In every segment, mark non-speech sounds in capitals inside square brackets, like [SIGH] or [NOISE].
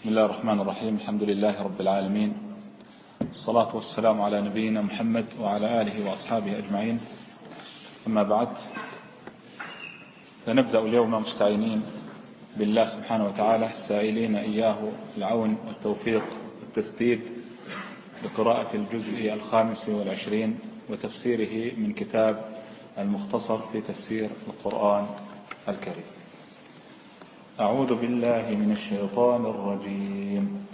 بسم الله الرحمن الرحيم. الحمد لله رب العالمين. الصلاة والسلام على نبينا محمد وعلى آله وأصحابه أجمعين. أما بعد فنبدأ اليوم مستعينين بالله سبحانه وتعالى سائلين إياه العون والتوفيق والتسديد لقراءة الجزء الخامس والعشرين وتفسيره من كتاب المختصر في تفسير القرآن الكريم. أعوذ بالله من الشيطان الرجيم.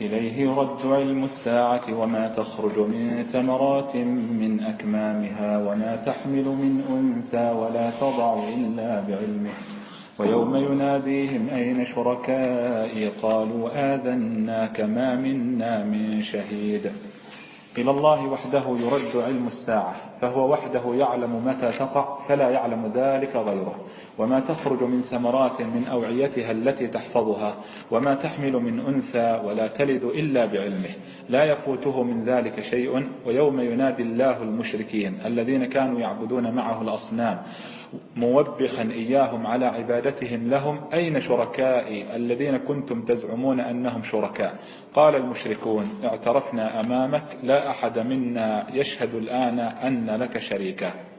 إليه يرد علم الساعة وما تخرج من ثمرات من أكمامها وما تحمل من أنثى ولا تضع إلا بعلمه. ويوم يناديهم أين شركائي؟ قالوا آذناك ما منا من شهيد. إلى الله وحده يرد علم الساعة فهو وحده يعلم متى تقع فلا يعلم ذلك غيره. وما تخرج من ثمرات من أوعيتها التي تحفظها وما تحمل من أنثى ولا تلد إلا بعلمه. لا يفوته من ذلك شيء ويوم ينادي الله المشركين الذين كانوا يعبدون معه الأصنام موبخا إياهم على عبادتهم لهم أين شركائي الذين كنتم تزعمون أنهم شركاء؟ قال المشركون اعترفنا أمامك لا أحد منا يشهد الآن أن لك شريكا.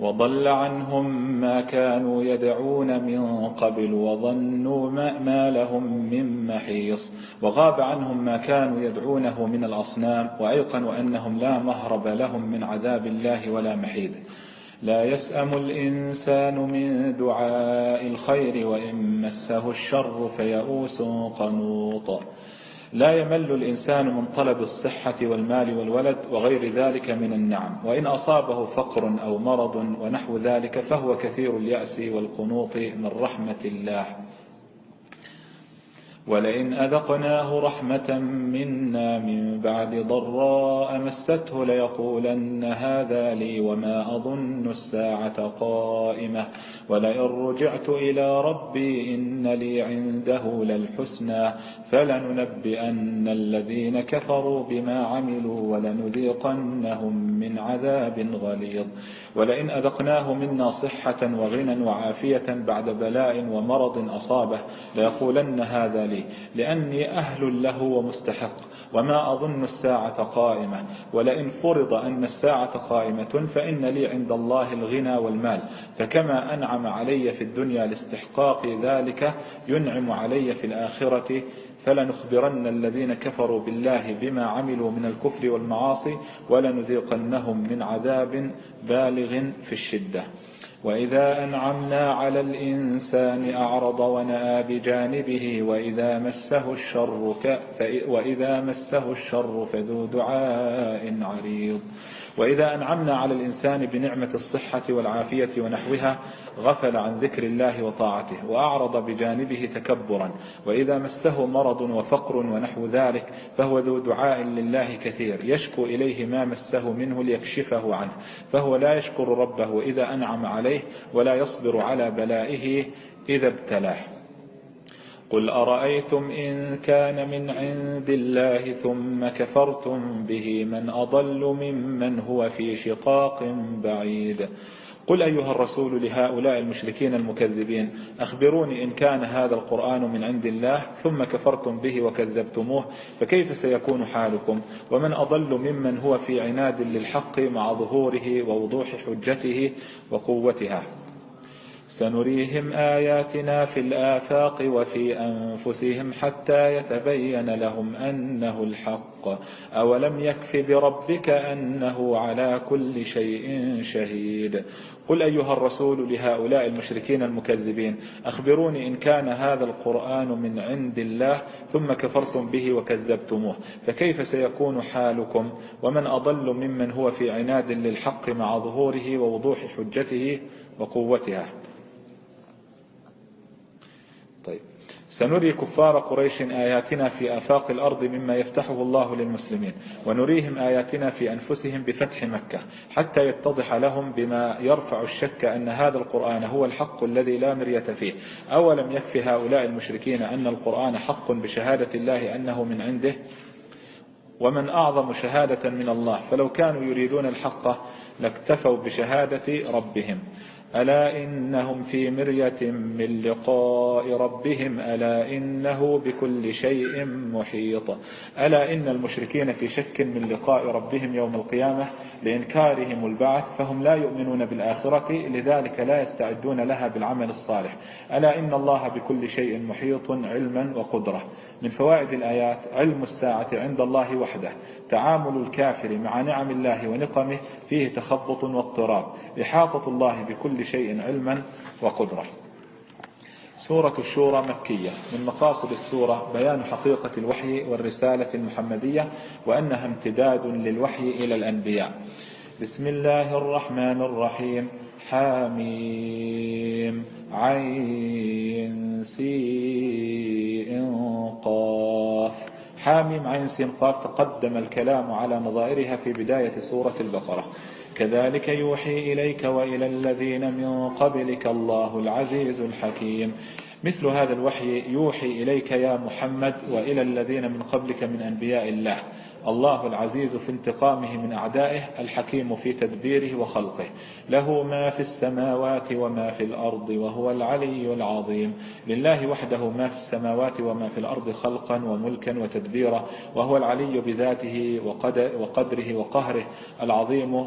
وضل عنهم ما كانوا يدعون من قبل وظنوا ما لهم من محيص وغاب عنهم ما كانوا يدعونه من الأصنام وأيقنوا أنهم لا مهرب لهم من عذاب الله ولا محيد. لا يسأم الإنسان من دعاء الخير وإن مسه الشر فيئوس قنوط. لا يمل الإنسان من طلب الصحة والمال والولد وغير ذلك من النعم وإن أصابه فقر أو مرض ونحو ذلك فهو كثير اليأس والقنوط من رحمة الله. ولئن أذقناه رحمة منا من بعد ضراء مسته ليقولن هذا لي وما أظن الساعة قائمة. ولئن رجعت إلى ربي إن لي عنده للحسنى. فلننبئن الذين كفروا بما عملوا ولنذيقنهم من عذاب غليظ. ولئن أذقناه منا صحة وغنى وعافية بعد بلاء ومرض أصابه ليقولن هذا لي لأني أهل له ومستحق وما أظن الساعة قائمة. ولئن فرض أن الساعة قائمة فإن لي عند الله الغنى والمال. فكما أنعم علي في الدنيا لاستحقاق ذلك ينعم علي في الآخرة. فلنخبرن الذين كفروا بالله بما عملوا من الكفر والمعاصي ولنذيقنهم من عذاب بالغ في الشدة. وإذا أنعمنا على الإنسان أعرض ونأى بجانبه وإذا مسه الشر وإذا مسه الشر فذو دعاء عريض. وإذا أنعمنا على الإنسان بنعمة الصحة والعافية ونحوها غفل عن ذكر الله وطاعته وأعرض بجانبه تكبرا وإذا مسه مرض وفقر ونحو ذلك فهو ذو دعاء لله كثير يشكو إليه ما مسه منه ليكشفه عنه فهو لا يشكر ربه إذا أنعم عليه ولا يصبر على بلائه إذا ابتلاه. قل أرأيتم إن كان من عند الله ثم كفرتم به من أضل ممن هو في شقاق بعيد قل أيها الرسول لهؤلاء المشركين المكذبين أخبروني إن كان هذا القرآن من عند الله ثم كفرتم به وكذبتموه فكيف سيكون حالكم ومن أضل ممن هو في عناد للحق مع ظهوره ووضوح حجته وقوتها سنريهم آياتنا في الآفاق وفي أنفسهم حتى يتبين لهم أنه الحق. أولم يكف بربك أنه على كل شيء شهيد. قل أيها الرسول لهؤلاء المشركين المكذبين أخبروني إن كان هذا القرآن من عند الله ثم كفرتم به وكذبتموه فكيف سيكون حالكم؟ ومن أضل ممن هو في عناد للحق مع ظهوره ووضوح حجته وقوتها طيب سنري كفار قريش آياتنا في آفاق الأرض مما يفتحه الله للمسلمين ونريهم آياتنا في أنفسهم بفتح مكة حتى يتضح لهم بما يرفع الشك أن هذا القرآن هو الحق الذي لا مرية فيه. أولم يكفي هؤلاء المشركين أن القرآن حق بشهادة الله أنه من عنده؟ ومن أعظم شهادة من الله فلو كانوا يريدون الحق لاكتفوا بشهادة ربهم. ألا إنهم في مرية من لقاء ربهم ألا إنه بكل شيء محيط. ألا إن المشركين في شك من لقاء ربهم يوم القيامة لإنكارهم البعث فهم لا يؤمنون بالآخرة لذلك لا يستعدون لها بالعمل الصالح. ألا إن الله بكل شيء محيط علما وقدرة. من فوائد الآيات علم الساعة عند الله وحده تعامل الكافر مع نعم الله ونقمه فيه تخبط واضطراب. إحاطة الله بكل شيء علما وقدرة. سورة الشورى مكية. من مقاصد السورة بيان حقيقة الوحي والرسالة المحمدية وأنها امتداد للوحي إلى الأنبياء. بسم الله الرحمن الرحيم. حاميم. عين. سين. قاف. حاميم عين سين قاف تقدم الكلام على نظائرها في بداية سورة البقرة. كذلك يوحي إليك وإلى الذين من قبلك الله العزيز الحكيم. مثل هذا الوحي يوحي إليك يا محمد وإلى الذين من قبلك من أنبياء الله. الله العزيز في انتقامه من أعدائه الحكيم في تدبيره وخلقه. له ما في السماوات وما في الأرض وهو العلي العظيم. لله وحده ما في السماوات وما في الأرض خلقا وملكا وتدبيرا وهو العلي بذاته وقدره وقهره العظيم.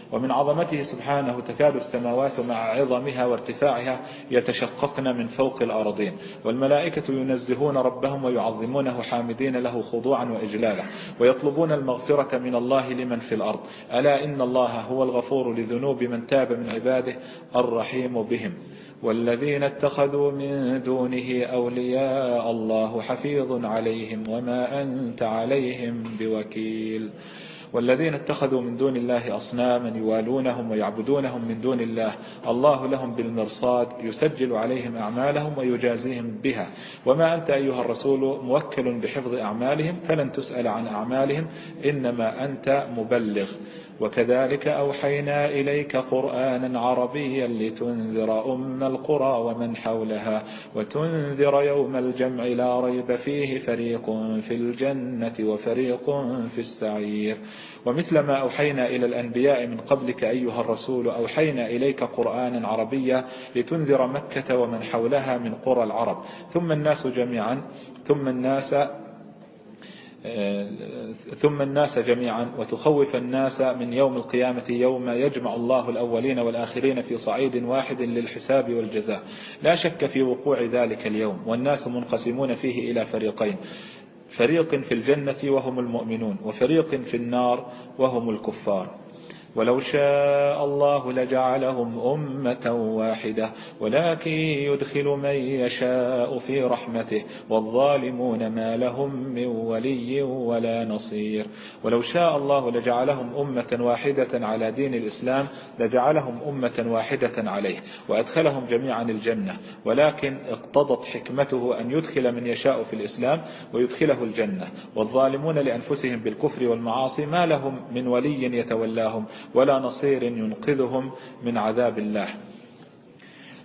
ومن عظمته سبحانه تكاد السماوات مع عظمها وارتفاعها يتشققن من فوق الأرضين. والملائكة ينزهون ربهم ويعظمونه حامدين له خضوعا وإجلالا ويطلبون المغفرة من الله لمن في الأرض. ألا إن الله هو الغفور لذنوب من تاب من عباده الرحيم بهم. والذين اتخذوا من دونه أولياء الله حفيظ عليهم وما أنت عليهم بوكيل. والذين اتخذوا من دون الله أصناما يوالونهم ويعبدونهم من دون الله الله لهم بالمرصاد يسجل عليهم أعمالهم ويجازيهم بها. وما أنت أيها الرسول موكل بحفظ أعمالهم فلن تسأل عن أعمالهم إنما أنت مبلغ. وكذلك أوحينا إليك قرآنا عربيا لتنذر أم القرى ومن حولها وتنذر يوم الجمع لا ريب فيه فريق في الجنة وفريق في السعير. ومثل ما أوحينا إلى الأنبياء من قبلك أيها الرسول أوحينا إليك قرآنا عربيا لتنذر مكة ومن حولها من قرى العرب. ثم الناس جميعا ثم الناس ثم الناس جميعا وتخوف الناس من يوم القيامة يوم يجمع الله الأولين والآخرين في صعيد واحد للحساب والجزاء. لا شك في وقوع ذلك اليوم والناس منقسمون فيه إلى فريقين فريق في الجنة وهم المؤمنون وفريق في النار وهم الكفار. ولو شاء الله لجعلهم أمة واحدة ولكن يدخل من يشاء في رحمته والظالمون ما لهم من ولي ولا نصير. ولو شاء الله لجعلهم أمة واحدة على دين الإسلام لجعلهم أمة واحدة عليه وأدخلهم جميعا الجنة. ولكن اقتضت حكمته أن يدخل من يشاء في الإسلام ويدخله الجنة. والظالمون لأنفسهم بالكفر والمعاصي ما لهم من ولي يتولاهم. ولا نصير ينقذهم من عذاب الله.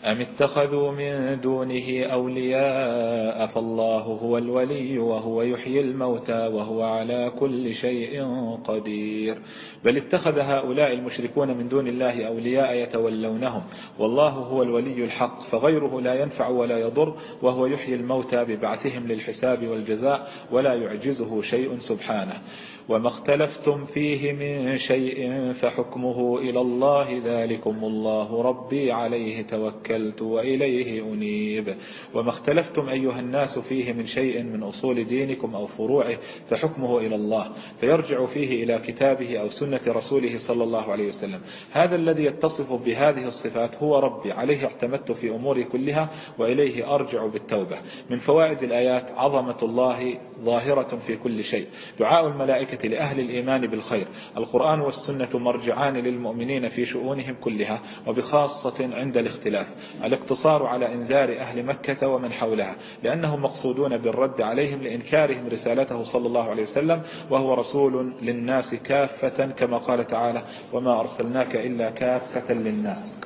أم اتخذوا من دونه أولياء فالله هو الولي وهو يحيي الموتى وهو على كل شيء قدير. بل اتخذ هؤلاء المشركون من دون الله أولياء يتولونهم. والله هو الولي الحق فغيره لا ينفع ولا يضر وهو يحيي الموتى ببعثهم للحساب والجزاء ولا يعجزه شيء سبحانه. وما اختلفتم فيه من شيء فحكمه إلى الله ذلكم الله ربي عليه توكلت وإليه أنيب. وما اختلفتم أيها الناس فيه من شيء من أصول دينكم أو فروعه فحكمه إلى الله فيرجع فيه إلى كتابه أو سنة رسوله صلى الله عليه وسلم. هذا الذي يتصف بهذه الصفات هو ربي عليه اعتمدت في أموري كلها وإليه أرجع بالتوبة. من فوائد الآيات عظمة الله ظاهرة في كل شيء. دعاء الملائكة لأهل الإيمان بالخير. القرآن والسنة مرجعان للمؤمنين في شؤونهم كلها وبخاصة عند الاختلاف. الاقتصار على إنذار أهل مكة ومن حولها لأنهم مقصودون بالرد عليهم لإنكارهم رسالته صلى الله عليه وسلم وهو رسول للناس كافة كما قال تعالى وما أرسلناك إلا كافة للناس.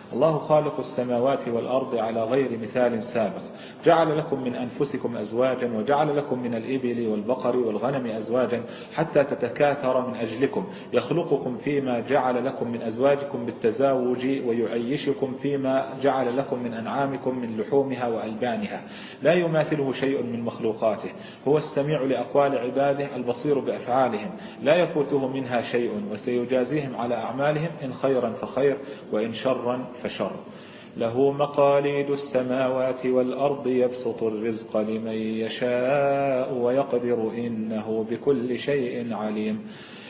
الله خالق السماوات والأرض على غير مثال سابق. جعل لكم من أنفسكم أزواجا وجعل لكم من الإبل والبقر والغنم أزواجا حتى تتكاثر من أجلكم. يخلقكم فيما جعل لكم من أزواجكم بالتزاوج ويعيشكم فيما جعل لكم من أنعامكم من لحومها وألبانها. لا يماثله شيء من مخلوقاته. هو السميع لأقوال عباده البصير بأفعالهم. لا يفوته منها شيء وسيجازيهم على أعمالهم إن خيرا فخير وإن شرا فشر. له مقاليد السماوات والأرض يبسط الرزق لمن يشاء ويقدر إنه بكل شيء عليم.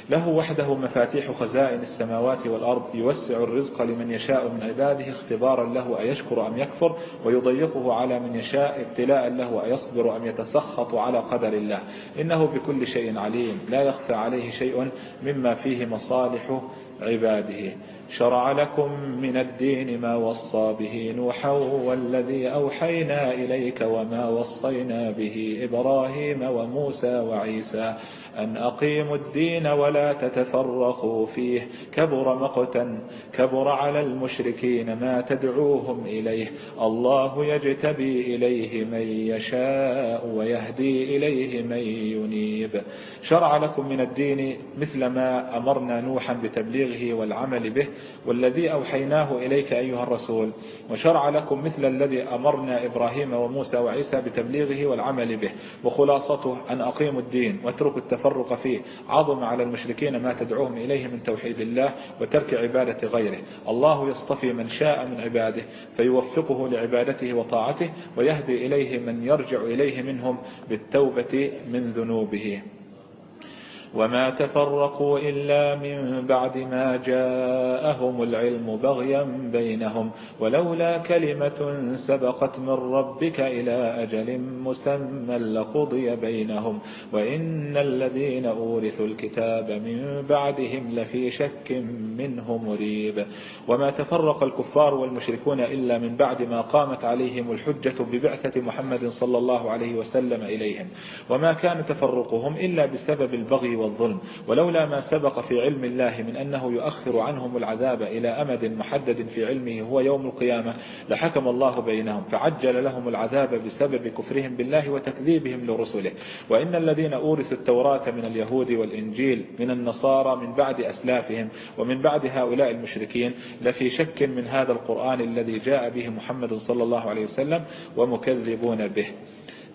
له وحده مفاتيح خزائن السماوات والأرض يوسع الرزق لمن يشاء من عباده اختبارا له أيشكر أم يكفر ويضيقه على من يشاء ابتلاء له أيصبر أم يتسخط على قدر الله. إنه بكل شيء عليم لا يخفى عليه شيء مما فيه مصالح عباده. شرع لكم من الدين ما وصى به نوحا والذي أوحينا إليك وما وصينا به إبراهيم وموسى وعيسى أن أقيموا الدين ولا تتفرقوا فيه كبر مقتا كبر على المشركين ما تدعوهم إليه الله يجتبي إليه من يشاء ويهدي إليه من ينيب شرع لكم من الدين مثل ما أمرنا نوحا بتبليغه والعمل به والذي أوحيناه إليك أيها الرسول وشرع لكم مثل الذي أمرنا إبراهيم وموسى وعيسى بتبليغه والعمل به وخلاصته أن أقيموا الدين واتركوا التفرق فيه عظم على المشركين ما تدعوهم إليه من توحيد الله وترك عبادة غيره. الله يصطفي من شاء من عباده فيوفقه لعبادته وطاعته ويهدي إليه من يرجع إليه منهم بالتوبة من ذنوبه. وما تفرقوا إلا من بعد ما جاءهم العلم بغيا بينهم ولولا كلمة سبقت من ربك إلى أجل مسمى لقضي بينهم وإن الذين أورثوا الكتاب من بعدهم لفي شك منه مريب وما تفرق الكفار والمشركون إلا من بعد ما قامت عليهم الحجة ببعثة محمد صلى الله عليه وسلم إليهم وما كان تفرقهم إلا بسبب البغي والظلم. ولولا ما سبق في علم الله من أنه يؤخر عنهم العذاب إلى أمد محدد في علمه هو يوم القيامة لحكم الله بينهم فعجل لهم العذاب بسبب كفرهم بالله وتكذيبهم لرسله. وإن الذين أورثوا التوراة من اليهود والإنجيل من النصارى من بعد أسلافهم ومن بعد هؤلاء المشركين لفي شك من هذا القرآن الذي جاء به محمد صلى الله عليه وسلم ومكذبون به.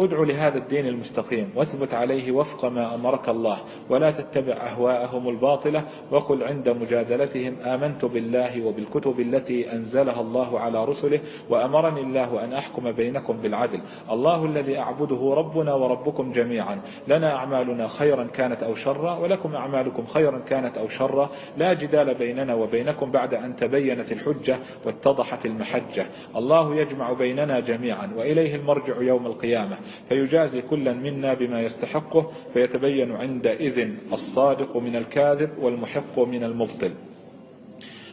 ادع لهذا الدين المستقيم واثبت عليه وفق ما أمرك الله ولا تتبع أهواءهم الباطلة وقل عند مجادلتهم آمنت بالله وبالكتب التي أنزلها الله على رسله وأمرني الله أن أحكم بينكم بالعدل. الله الذي أعبده ربنا وربكم جميعا. لنا أعمالنا خيرا كانت أو شرا ولكم أعمالكم خيرا كانت أو شرا. لا جدال بيننا وبينكم بعد أن تبينت الحجة واتضحت المحجة. الله يجمع بيننا جميعا وإليه المرجع يوم القيامة. فيجازي كلا منا بما يستحقه فيتبين عندئذ الصادق من الكاذب والمحق من المبطل.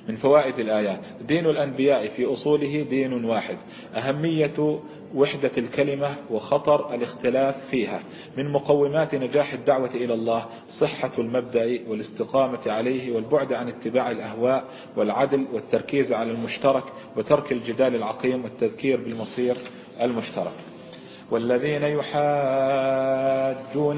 من فوائد الآيات. دين الأنبياء في أصوله دين واحد. أهمية وحدة الكلمة وخطر الاختلاف فيها. من مقومات نجاح الدعوة إلى الله صحة المبدأ والاستقامة عليه والبعد عن اتباع الأهواء والعدل والتركيز على المشترك وترك الجدال العقيم والتذكير بالمصير المشترك. والذين يحاجون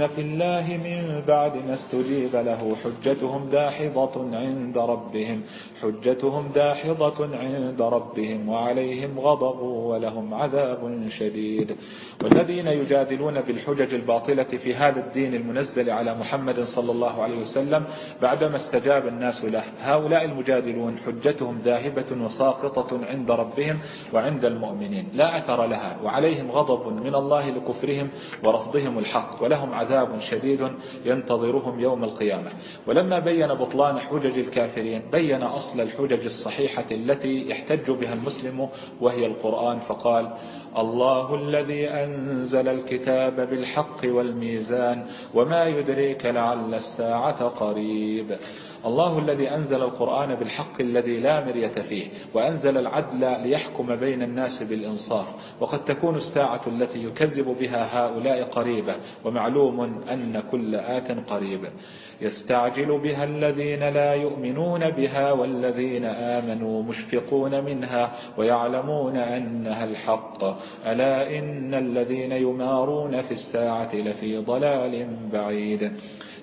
في الله من بعد ما استجيب له حجتهم داحضة عند ربهم حجتهم داحضة عند ربهم وعليهم غضب ولهم عذاب شديد. والذين يجادلون بالحجج الباطلة في هذا الدين المنزل على محمد صلى الله عليه وسلم بعدما استجاب الناس له. هؤلاء المجادلون حجتهم ذاهبة وساقطة عند ربهم وعند المؤمنين لا أثر لها وعليهم غضب من الله لكفرهم ورفضهم الحق ولهم عذاب شديد ينتظرهم يوم القيامة. ولما بين بطلان حجج الكافرين بين أصل الحجج الصحيحة التي يحتج بها المسلم وهي القرآن فقال الله الذي أنزل الكتاب بالحق والميزان وما يدريك لعل الساعة قريب. الله الذي أنزل القرآن بالحق الذي لا مرية فيه وأنزل العدل ليحكم بين الناس بالإنصاف وقد تكون الساعة التي يكذب بها هؤلاء قريبة ومعلوم أن كل آت قريب يستعجل بها الذين لا يؤمنون بها والذين آمنوا مشفقون منها ويعلمون أنها الحق. ألا إن الذين يمارون في الساعة لفي ضلال بعيد.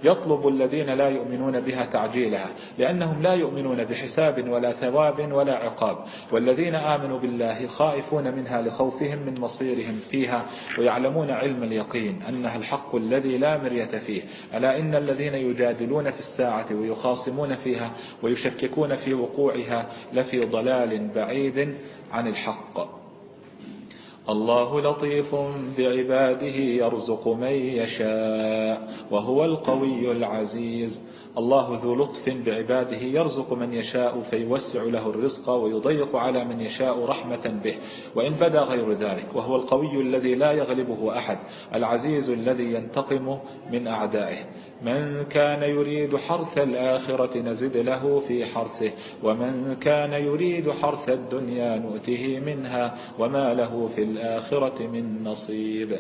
يطلب الذين لا يؤمنون بها تعجيلها لأنهم لا يؤمنون بحساب ولا ثواب ولا عقاب والذين آمنوا بالله خائفون منها لخوفهم من مصيرهم فيها ويعلمون علم اليقين أنها الحق الذي لا مرية فيه. ألا إن الذين يجادلون في الساعة ويخاصمون فيها ويشككون في وقوعها لفي ضلال بعيد عن الحق. الله لطيف بعباده يرزق من يشاء وهو القوي العزيز. الله ذو لطف بعباده يرزق من يشاء فيوسع له الرزق ويضيق على من يشاء رحمة به. وإن بدا غير ذلك وهو القوي الذي لا يغلبه أحد العزيز الذي ينتقم من أعدائه. من كان يريد حرث الآخرة نزد له في حرثه ومن كان يريد حرث الدنيا نؤته منها وما له في الآخرة من نصيب.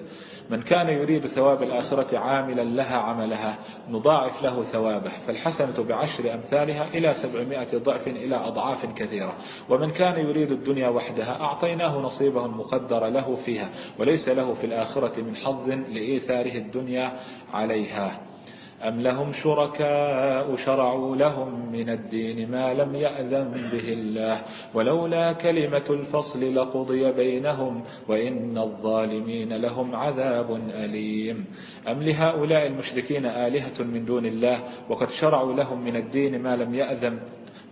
من كان يريد ثواب الآخرة عاملا لها عملها نضاعف له ثوابه. فالحسنة بعشر أمثالها إلى سبعمائة ضعف إلى أضعاف كثيرة. ومن كان يريد الدنيا وحدها أعطيناه نصيبه المقدر له فيها وليس له في الآخرة من حظ لإيثاره الدنيا عليها. أم لهم شركاء شرعوا لهم من الدين ما لم يأذن به الله؟ ولولا كلمة الفصل لقضي بينهم وإن الظالمين لهم عذاب أليم. أم لهؤلاء المشركين آلهة من دون الله وقد شرعوا لهم من الدين ما لم يأذن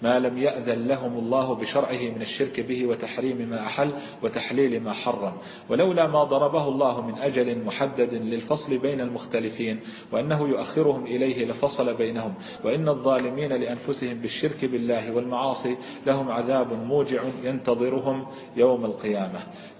ما لم يأذن لهم الله بشرعه من الشرك به وتحريم ما أحل وتحليل ما حرم. ولولا ما ضربه الله من أجل محدد للفصل بين المختلفين وأنه يؤخرهم إليه لفصل بينهم. وإن الظالمين لأنفسهم بالشرك بالله والمعاصي لهم عذاب موجع ينتظرهم يوم القيامة.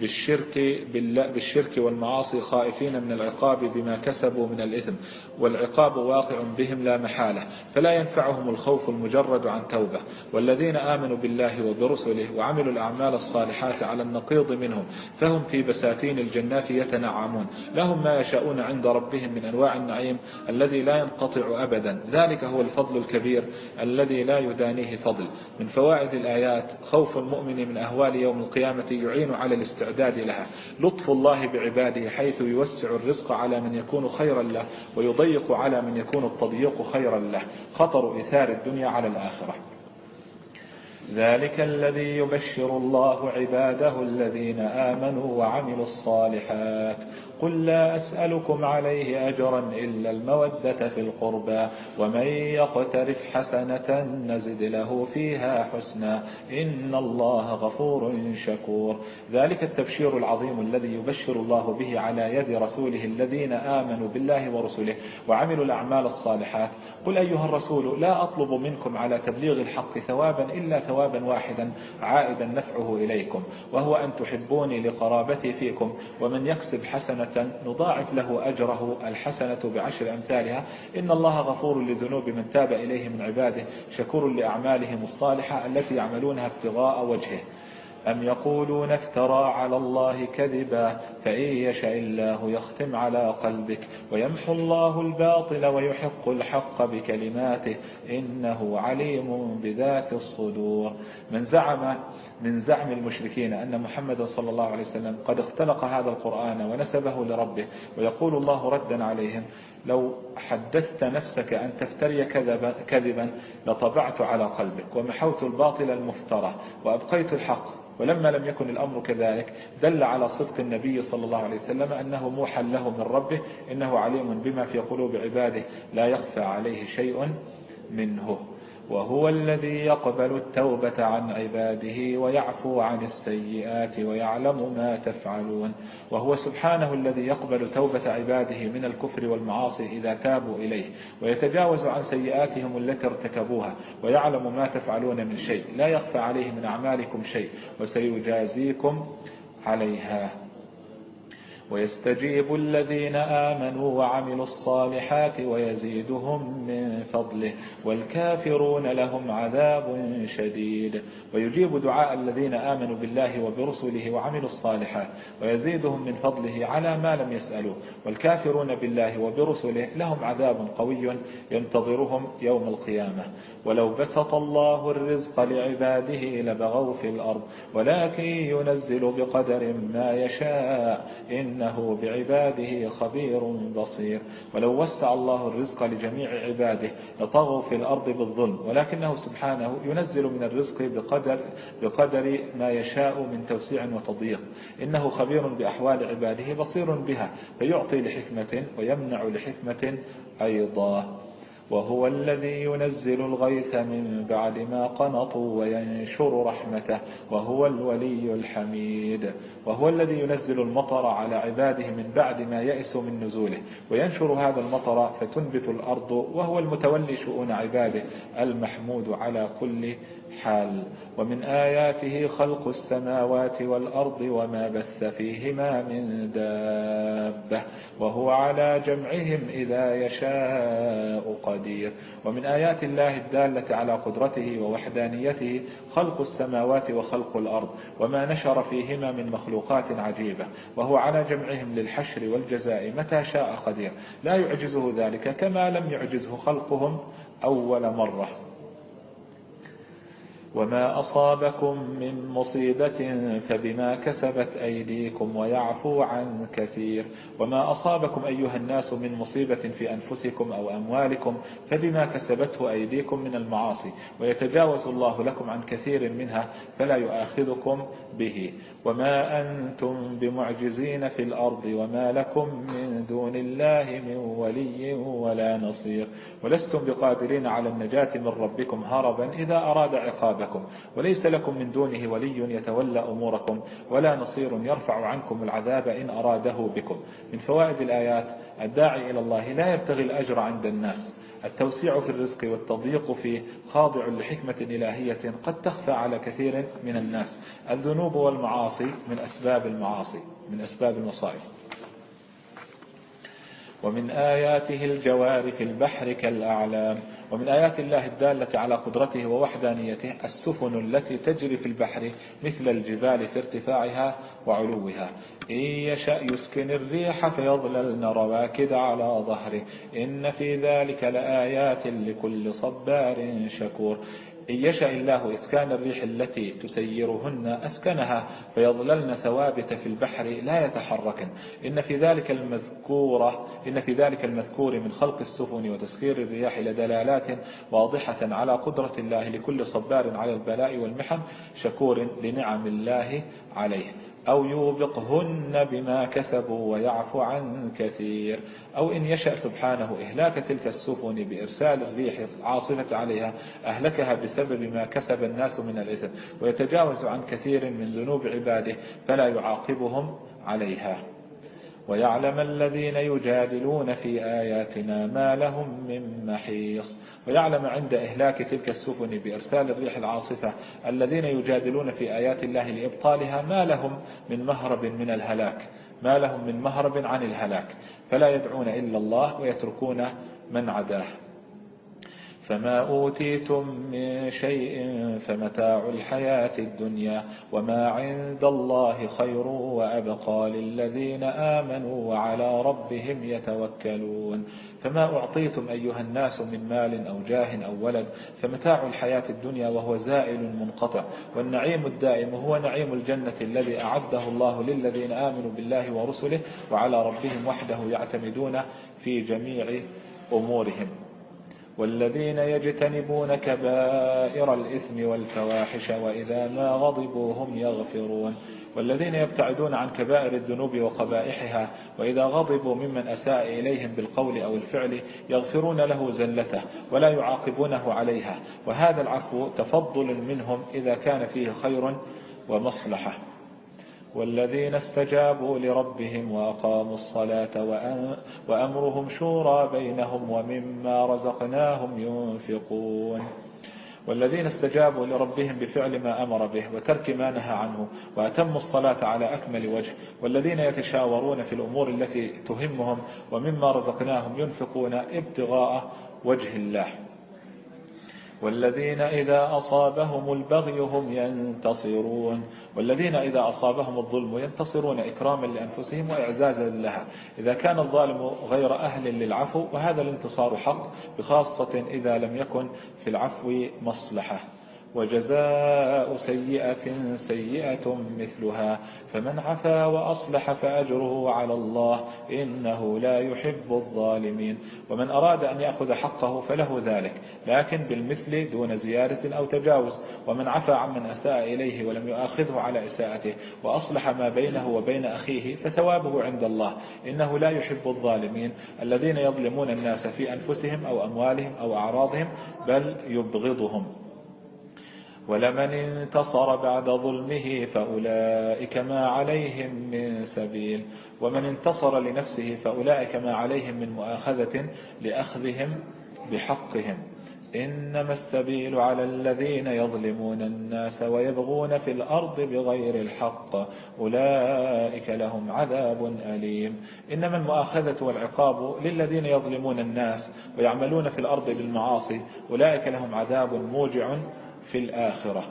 بالشرك, بالشرك والمعاصي خائفين من العقاب بما كسبوا من الإثم والعقاب واقع بهم لا محالة فلا ينفعهم الخوف المجرد عن توبة. والذين آمنوا بالله وبرسله وعملوا الأعمال الصالحات على النقيض منهم فهم في بساتين الجنات يتنعمون. لهم ما يشاءون عند ربهم من أنواع النعيم الذي لا ينقطع أبدا. ذلك هو الفضل الكبير الذي لا يدانيه فضل. من فوائد الآيات خوف المؤمن من أهوال يوم القيامة يعين على الاستعداد لها. لطف الله بعباده حيث يوسع الرزق على من يكون خيرا له ويضيق على من يكون التضييق خيرا له. خطر إثار الدنيا على الآخرة. ذلك الذي يبشر الله عباده الذين آمنوا وعملوا الصالحات. قل لا أسألكم عليه أجرا إلا المودة في القربى ومن يقترف حسنة نزد له فيها حسنا إن الله غفور شكور. ذلك التبشير العظيم الذي يبشر الله به على يد رسوله الذين آمنوا بالله ورسله وعملوا الأعمال الصالحات. قل أيها الرسول لا أطلب منكم على تبليغ الحق ثوابا إلا ثوابا واحدا عائدا نفعه إليكم وهو أن تحبوني لقرابتي فيكم ومن يكسب حسنة نضاعف له أجره الحسنة بعشر أمثالها. إن الله غفور لذنوب من تاب إليه من عباده شكور لأعمالهم الصالحة التي يعملونها ابتغاء وجهه. أم يقولون افترى على الله كذبا فإن يشاء الله يختم على قلبك. ويمحو الله الباطل ويحق الحق بكلماته إنه عليم بذات الصدور. من زعم من زعم المشركين أن محمد صلى الله عليه وسلم قد اختلق هذا القرآن ونسبه لربه ويقول الله ردا عليهم لو حدثت نفسك أن تفتري كذبا, كذبا لطبعت على قلبك ومحوت الباطل المفترى وأبقيت الحق ولما لم يكن الأمر كذلك دل على صدق النبي صلى الله عليه وسلم أنه موحى له من ربه إنه عليم بما في قلوب عباده لا يخفى عليه شيء منه وهو الذي يقبل التوبة عن عباده ويعفو عن السيئات ويعلم ما تفعلون. وهو سبحانه الذي يقبل توبة عباده من الكفر والمعاصي إذا تابوا إليه ويتجاوز عن سيئاتهم التي ارتكبوها ويعلم ما تفعلون من شيء. لا يخفى عليه من أعمالكم شيء وسيجازيكم عليها. ويستجيب الذين آمنوا وعملوا الصالحات ويزيدهم من فضله والكافرون لهم عذاب شديد. ويجيب دعاء الذين آمنوا بالله وبرسله وعملوا الصالحات ويزيدهم من فضله على ما لم يسألوا. والكافرون بالله وبرسله لهم عذاب قوي ينتظرهم يوم القيامة. ولو بسط الله الرزق لعباده لبغوا في الأرض ولكن ينزل بقدر ما يشاء إنه بعباده خبير بصير. ولو وسع الله الرزق لجميع عباده لطغوا في الأرض بالظلم ولكنه سبحانه ينزل من الرزق بقدر, بقدر ما يشاء من توسيع وتضييق. إنه خبير بأحوال عباده بصير بها فيعطي لحكمة ويمنع لحكمة أيضا. وهو الذي ينزل الغيث من بعد ما قنطوا وينشر رحمته وهو الولي الحميد. وهو الذي ينزل المطر على عباده من بعد ما يئس من نزوله. وينشر هذا المطر فتنبت الأرض وهو المتولي شؤون عباده المحمود على كل حال. ومن آياته خلق السماوات والأرض وما بث فيهما من دابة وهو على جمعهم إذا يشاء قدير. ومن آيات الله الدالة على قدرته ووحدانيته خلق السماوات وخلق الأرض وما نشر فيهما من مخلوقات عجيبة وهو على جمعهم للحشر والجزاء متى شاء قدير. لا يعجزه ذلك كما لم يعجزه خلقهم أول مرة. وما أصابكم من مصيبة فبما كسبت أيديكم ويعفو عن كثير وما أصابكم أيها الناس من مصيبة في أنفسكم أو أموالكم فبما كسبته أيديكم من المعاصي ويتجاوز الله لكم عن كثير منها فلا يؤاخذكم به وما أنتم بمعجزين في الأرض وما لكم من دون الله من ولي ولا نصير ولستم بقادرين على النجاة من ربكم هربا إذا أراد عقابكم وليس لكم من دونه ولي يتولى أموركم ولا نصير يرفع عنكم العذاب إن أراده بكم. من فوائد الآيات الداعي إلى الله لا يبتغي الأجر عند الناس. التوسيع في الرزق والتضييق فيه خاضع لحكمة إلهية قد تخفى على كثير من الناس. الذنوب والمعاصي من أسباب المعاصي من أسباب المصائب ومن آياته الجوار في البحر كالأعلام ومن آيات الله الدالة على قدرته ووحدانيته السفن التي تجري في البحر مثل الجبال في ارتفاعها وعلوها. إن يشأ يسكن الريح فيظللن رواكد على ظهره. إن في ذلك لآيات لكل صبار شكور. إن يشاء الله إسكان الريح التي تسيرهن أسكنها فيظللن ثوابت في البحر لا يتحركن. إن في ذلك المذكورة إن في ذلك المذكور من خلق السفن وتسخير الرياح لدلالات واضحة على قدرة الله لكل صبار على البلاء والمحن شكور لنعم الله عليه. أو يوبقهن بما كسبوا ويعفو عن كثير. أو إن يشأ سبحانه إهلاك تلك السفن بإرسال الريح العاصفة عليها أهلكها بسبب ما كسب الناس من الإثم ويتجاوز عن كثير من ذنوب عباده فلا يعاقبهم عليها. ويعلم الذين يجادلون في آياتنا ما لهم من محيص. ويعلم عند إهلاك تلك السفن بإرسال الريح العاصفة الذين يجادلون في آيات الله لإبطالها ما لهم من مهرب من الهلاك ما لهم من مهرب عن الهلاك فلا يدعون إلا الله ويتركون من عداه. فما أوتيتم من شيء فمتاع الحياة الدنيا وما عند الله خير وأبقى للذين آمنوا وعلى ربهم يتوكلون فما أعطيتم أيها الناس من مال أو جاه أو ولد فمتاع الحياة الدنيا وهو زائل منقطع والنعيم الدائم هو نعيم الجنة الذي أعده الله للذين آمنوا بالله ورسله وعلى ربهم وحده يعتمدون في جميع أمورهم والذين يجتنبون كبائر الإثم والفواحش وإذا ما غضبوا هم يغفرون والذين يبتعدون عن كبائر الذنوب وقبائحها وإذا غضبوا ممن أساء إليهم بالقول أو الفعل يغفرون له زلته ولا يعاقبونه عليها وهذا العفو تفضل منهم إذا كان فيه خير ومصلحة والذين استجابوا لربهم وأقاموا الصلاة وأمرهم شورى بينهم ومما رزقناهم ينفقون. والذين استجابوا لربهم بفعل ما أمر به وترك ما نهى عنه وأتموا الصلاة على أكمل وجه. والذين يتشاورون في الأمور التي تهمهم ومما رزقناهم ينفقون ابتغاء وجه الله. والذين إذا أصابهم البغي هم ينتصرون. والذين إذا أصابهم الظلم ينتصرون إكراما لأنفسهم وإعزازا لها. إذا كان الظالم غير أهل للعفو وهذا الانتصار حق بخاصة إذا لم يكن في العفو مصلحة. وجزاء سيئة سيئة مثلها فمن عفا وأصلح فأجره على الله إنه لا يحب الظالمين. ومن أراد أن يأخذ حقه فله ذلك لكن بالمثل دون زيادة أو تجاوز. ومن عفا عمن أساء إليه ولم يؤاخذه على إساءته وأصلح ما بينه وبين أخيه فثوابه عند الله إنه لا يحب الظالمين. الذين يظلمون الناس في أنفسهم أو أموالهم أو أعراضهم بل يبغضهم. ولمن انتصر بعد ظلمه فأولئك ما عليهم من سبيل ومن انتصر لنفسه فأولئك ما عليهم من مؤاخذة لأخذهم بحقهم. إنما السبيل على الذين يظلمون الناس ويبغون في الأرض بغير الحق أولئك لهم عذاب أليم. إنما المؤاخذة والعقاب للذين يظلمون الناس ويعملون في الأرض بالمعاصي أولئك لهم عذاب موجع في الآخرة.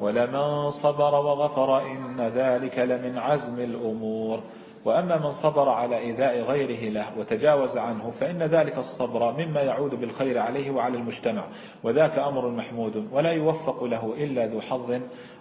ولمن صبر وغفر إن ذلك لمن عزم الأمور. وأما من صبر على إيذاء غيره له وتجاوز عنه فإن ذلك الصبر مما يعود بالخير عليه وعلى المجتمع. وذاك أمر محمود ولا يوفق له إلا ذو حظ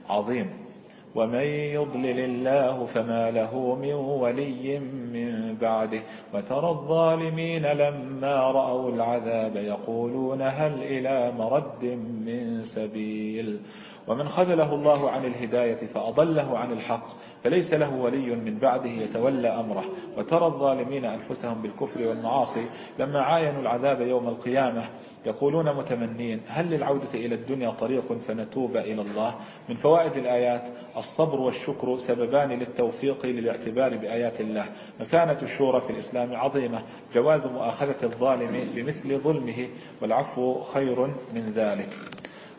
عظيم. ومن يضلل الله فما له من ولي من بعده. وترى الظالمين لما رأوا العذاب يقولون هل إلى مرد من سبيل. ومن خذله الله عن الهداية فأضله عن الحق. فليس له ولي من بعده يتولى أمره. وترى الظالمين أنفسهم بالكفر والمعاصي لما عاينوا العذاب يوم القيامة يقولون متمنين هل للعودة إلى الدنيا طريق فنتوب إلى الله؟ من فوائد الآيات الصبر والشكر سببان للتوفيق للاعتبار بآيات الله. مكانة الشورى في الإسلام عظيمة جواز مؤاخذة الظالم بمثل ظلمه والعفو خير من ذلك.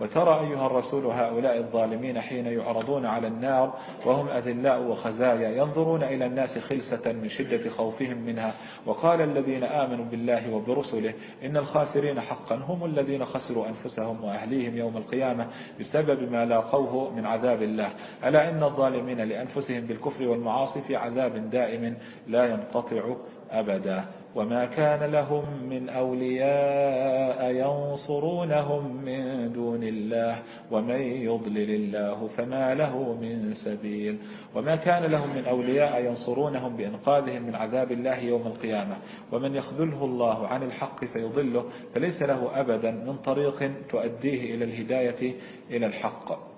وترى أيها الرسول هؤلاء الظالمين حين يعرضون على النار وهم أذلاء وخزايا ينظرون إلى الناس خلسة من شدة خوفهم منها. وقال الذين آمنوا بالله وبرسله إن الخاسرين حقا هم الذين خسروا أنفسهم وأهليهم يوم القيامة بسبب ما لاقوه من عذاب الله. ألا إن الظالمين لأنفسهم بالكفر والمعاصي في عذاب دائم لا ينقطع أبدا. وما كان لهم من أولياء ينصرونهم من دون الله ومن يضلل الله فما له من سبيل وما كان لهم من أولياء ينصرونهم بإنقاذهم من عذاب الله يوم القيامة ومن يخذله الله عن الحق فيضله فليس له أبدا من طريق تؤديه إلى الهداية إلى الحق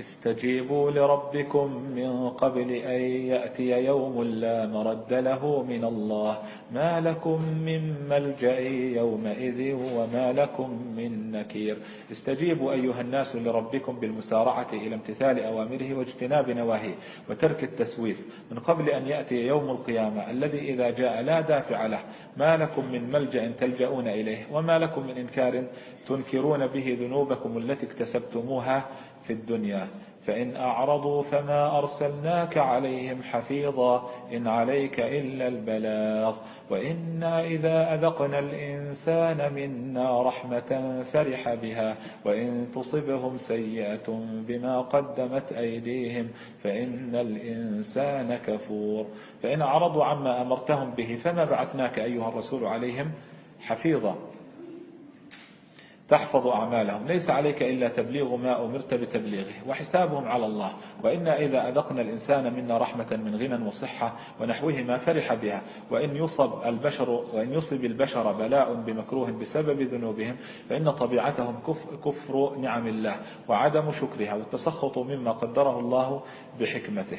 استجيبوا لربكم من قبل أن يأتي يوم لا مرد له من الله. ما لكم من ملجأ يومئذ وما لكم من نكير. استجيبوا أيها الناس لربكم بالمسارعة إلى امتثال أوامره واجتناب نواهيه وترك التسويف من قبل أن يأتي يوم القيامة الذي إذا جاء لا دافع له. ما لكم من ملجأ تلجؤون إليه وما لكم من إنكار تنكرون به ذنوبكم التي اكتسبتموها. في الدنيا. فإن أعرضوا فما أرسلناك عليهم حفيظا إن عليك إلا البلاغ. وإنا إذا أذقنا الإنسان منا رحمة فرح بها. وإن تصبهم سيئة بما قدمت أيديهم. فإن الإنسان كفور. فإن أعرضوا عما أمرتهم به فما بعثناك أيها الرسول عليهم حفيظا. تحفظ أعمالهم. ليس عليك إلا تبليغ ما أمرت بتبليغه وحسابهم على الله. وإنا إذا أذقنا الإنسان منا رحمة من غنى وصحة ونحوهما فرح بها. وإن يصب البشر وإن يصب البشر بلاء بمكروه بسبب ذنوبهم فإن طبيعتهم كفر نعم الله وعدم شكرها والتسخط مما قدره الله بحكمته.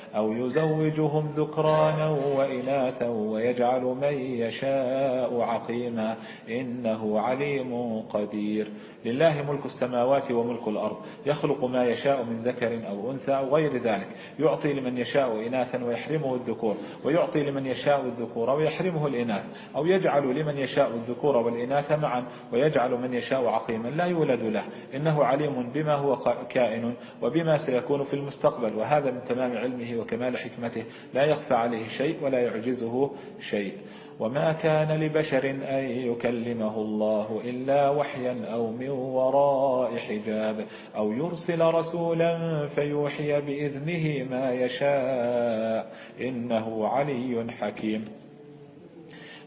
أو يزوجهم ذكرانا وإناثا ويجعل من يشاء عقيما إنه عليم قدير. لله ملك السماوات وملك الأرض. يخلق ما يشاء من ذكر أو أنثى أو غير ذلك. يعطي لمن يشاء إناثا ويحرمه الذكور. ويعطي لمن يشاء الذكور ويحرمه الإناث. أو يجعل لمن يشاء الذكور والإناث معا ويجعل من يشاء عقيما لا يولد له. إنه عليم بما هو كائن وبما سيكون في المستقبل. وهذا من تمام علمه وكمال حكمته. لا يخفى عليه شيء ولا يعجزه شيء. وما كان لبشر أن يكلمه الله إلا وحيا أو من وراء حجاب أو يرسل رسولا فيوحي بإذنه ما يشاء. إنه علي حكيم.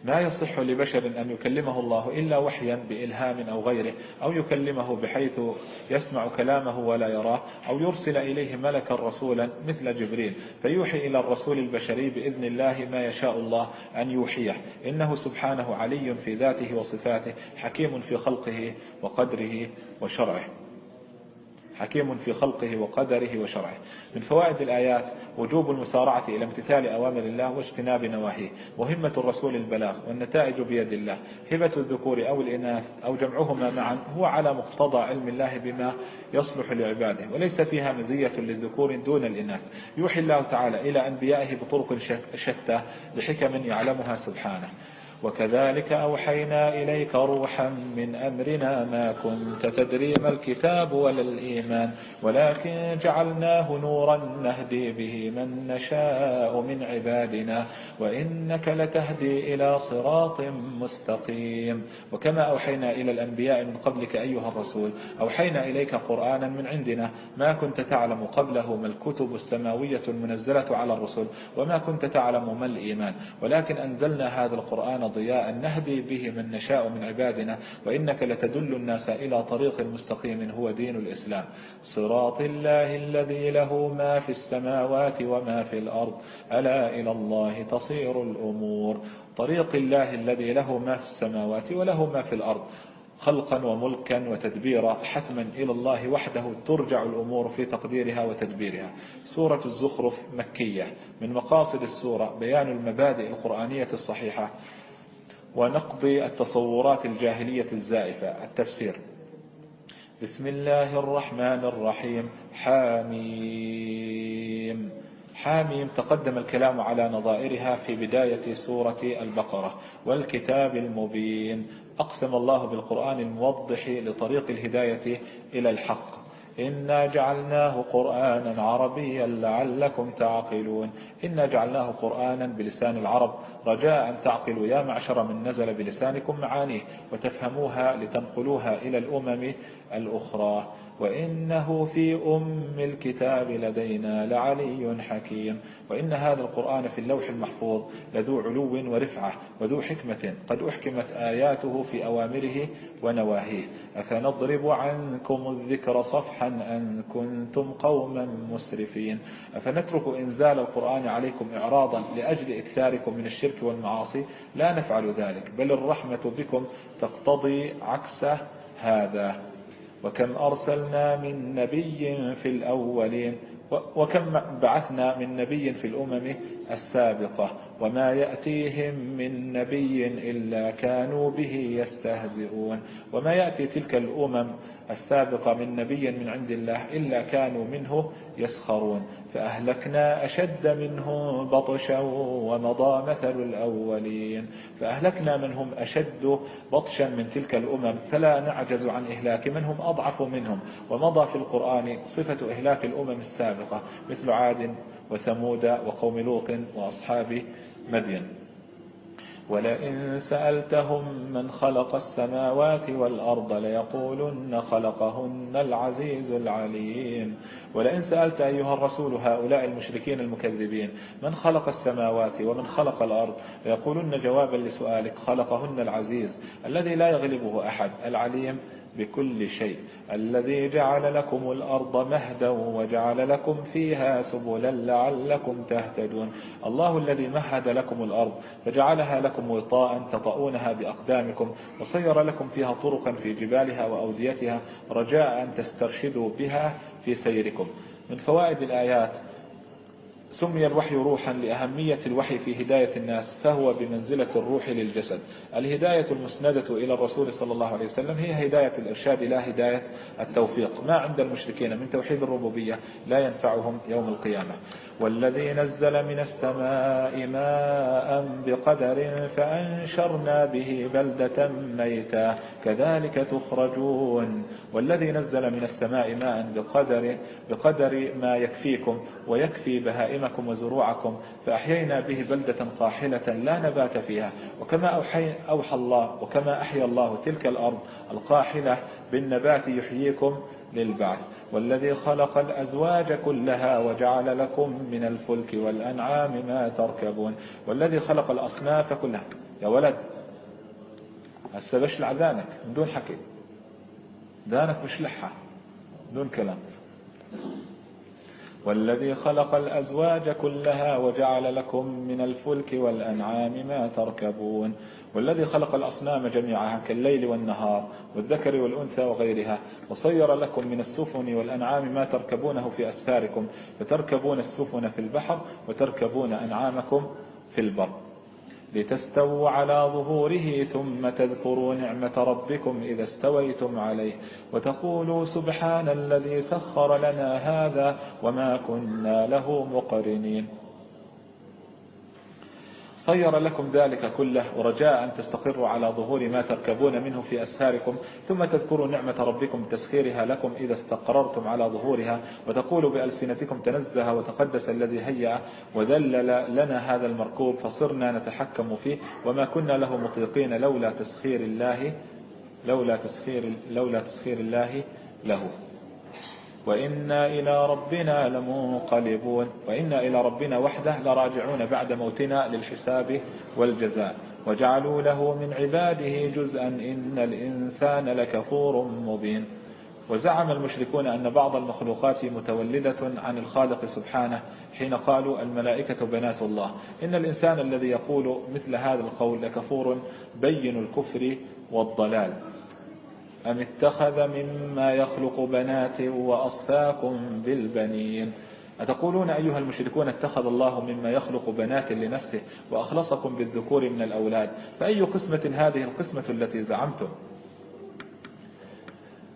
ما يصح لبشر أن يكلمه الله إلا وحيا بإلهام أو غيره أو يكلمه بحيث يسمع كلامه ولا يراه أو يرسل إليه ملكا رسولا مثل جبريل. فيوحي إلى الرسول البشري بإذن الله ما يشاء الله أن يوحيه. إنه سبحانه علي في ذاته وصفاته حكيم في خلقه وقدره وشرعه. حكيم في خلقه وقدره وشرعه. من فوائد الآيات وجوب المسارعة إلى امتثال أوامر الله واجتناب نواهيه وهمة الرسول البلاغ والنتائج بيد الله هبة الذكور أو الإناث أو جمعهما معا هو على مقتضى علم الله بما يصلح لعباده وليس فيها مزية للذكور دون الإناث. يوحي الله تعالى إلى أنبيائه بطرق شتى لحكم يعلمها سبحانه. وكذلك أوحينا إليك روحا من أمرنا ما كنت تدري ما الكتاب ولا الإيمان ولكن جعلناه نورا نهدي به من نشاء من عبادنا وإنك لتهدي إلى صراط مستقيم. وكما أوحينا إلى الأنبياء من قبلك أيها الرسول أوحينا إليك قرآنا من عندنا ما كنت تعلم قبله ما الكتب السماوية المنزلة على الرسل وما كنت تعلم ما الإيمان ولكن أنزلنا هذا القرآن ضياء نهدي به من نشاء من عبادنا وإنك لتدل الناس إلى طريق مستقيم هو دين الإسلام. صراط الله الذي له ما في السماوات وما في الأرض. ألا إلى الله تصير الأمور. طريق الله الذي له ما في السماوات وله ما في الأرض. خلقا وملكا وتدبيرا. حتما إلى الله وحده ترجع الأمور في تقديرها وتدبيرها. سورة الزخرف مكية. من مقاصد السورة بيان المبادئ القرآنية الصحيحة. ونقض التصورات الجاهلية الزائفة. التفسير. بسم الله الرحمن الرحيم. حاميم. حاميم تقدم الكلام على نظائرها في بداية سورة البقرة. والكتاب المبين. أقسم الله بالقرآن الموضح لطريق الهداية إلى الحق. إنا جعلناه قرآنا عربيا لعلكم تعقلون. إنا جعلناه قرآنا بلسان العرب. رجاء أن تعقلوا يا معشر من نزل بلسانكم معانيه وتفهموها لتنقلوها إلى الأمم الأخرى. وإنه في أم الكتاب لدينا لعلي حكيم. وإن هذا القرآن في اللوح المحفوظ لذو علو ورفعة وذو حكمة قد أحكمت آياته في أوامره ونواهيه. أفنضرب عنكم الذكر صفحا أن كنتم قوما مسرفين. أفنترك إنزال القرآن عليكم إعراضا لأجل إكثاركم من الشرك والمعاصي؟ لا نفعل ذلك بل الرحمة بكم تقتضي عكس هذا. وكم أرسلنا من نبي في الأولين وكم بعثنا من نبي في الأمم السابقة وما يأتيهم من نبي إلا كانوا به يستهزئون. وما يأتي تلك الأمم السابقة من نبي من عند الله إلا كانوا منه يسخرون. فأهلكنا أشد منهم بطشا ومضى مثل الأولين. فأهلكنا من هم أشد بطشا من تلك الأمم. فلا نعجز عن إهلاك. من هم أضعف منهم؟ ومضى في القرآن صفة إهلاك الأمم السابقة. مثل عاد وثمود وقوم لوط وأصحاب مدين. ولئن سألتهم من خلق السماوات والأرض ليقولن خلقهن العزيز العليم. ولئن سألت أيها الرسول هؤلاء المشركين المكذبين من خلق السماوات ومن خلق الأرض ليقولن جوابا لسؤالك خلقهن العزيز الذي لا يغلبه أحد العليم بكل شيء. الذي جعل لكم الأرض مهدا وجعل لكم فيها سبلا لعلكم تهتدون. الله الذي مهد لكم الأرض فجعلها لكم وطاء تطؤونها بأقدامكم وصير لكم فيها طرقا في جبالها وأوديتها رجاء أن تسترشدوا بها في سيركم. من فوائد الآيات سمي الوحي روحا لأهمية الوحي في هداية الناس فهو بمنزلة الروح للجسد. الهداية المسندة إلى الرسول صلى الله عليه وسلم هي هداية الإرشاد لا هداية التوفيق. ما عند المشركين من توحيد الربوبية لا ينفعهم يوم القيامة. والذي نزل من السماء ماء بقدر فأنشرنا به بلدة ميتا. كذلك تخرجون. والذي نزل من السماء ماء بقدر, بقدر ما يكفيكم ويكفي بهائمكم وزروعكم فأحيينا به بلدة قاحلة لا نبات فيها. وكما أوحي, أوحى الله وكما أحيا الله تلك الأرض القاحلة بالنبات يحييكم للبعث. والذي خلق الأزواج كلها وجعل لكم من الفلك والأنعام ما تركبون. والذي خلق الأصناف كلها. يا ولد هسه بشلع دانك بدون حكي. دانك بشلحها بدون كلام. والذي خلق الأزواج كلها وجعل لكم من الفلك والأنعام ما تركبون. والذي خلق الأصنام جميعها كالليل والنهار والذكر والأنثى وغيرها وصير لكم من السفن والأنعام ما تركبونه في أسفاركم فتركبون السفن في البحر وتركبون أنعامكم في البر لتستووا على ظهوره ثم تذكروا نعمة ربكم إذا استويتم عليه وتقولوا سبحان الذي سخر لنا هذا وما كنا له مقرنين صير لكم ذلك كله ورجاء أن تستقروا على ظهور ما تركبون منه في أسفاركم ثم تذكروا نعمة ربكم تسخيرها لكم إذا استقررتم على ظهورها وتقولوا بألسنتكم تنزه وتقدس الذي هيأ وذلل لنا هذا المركوب فصرنا نتحكم فيه وما كنا له مطيقين لولا تسخير الله لولا تسخير, لولا تسخير الله له. وإنا إلى ربنا لمنقلبون. وإنا إلى ربنا وحده لراجعون بعد موتنا للحساب والجزاء. وجعلوا له من عباده جزءا إن الإنسان لكفور مبين. وزعم المشركون أن بعض المخلوقات متولدة عن الخالق سبحانه حين قالوا الملائكة بنات الله. إن الإنسان الذي يقول مثل هذا القول لكفور بين الكفر والضلال. أم اتخذ مما يخلق بنات وأصفاكم بالبنين؟ أتقولون أيها المشركون اتخذ الله مما يخلق بنات لنفسه وأخلصكم بالذكور من الأولاد فأي قسمة هذه القسمة التي زعمتم؟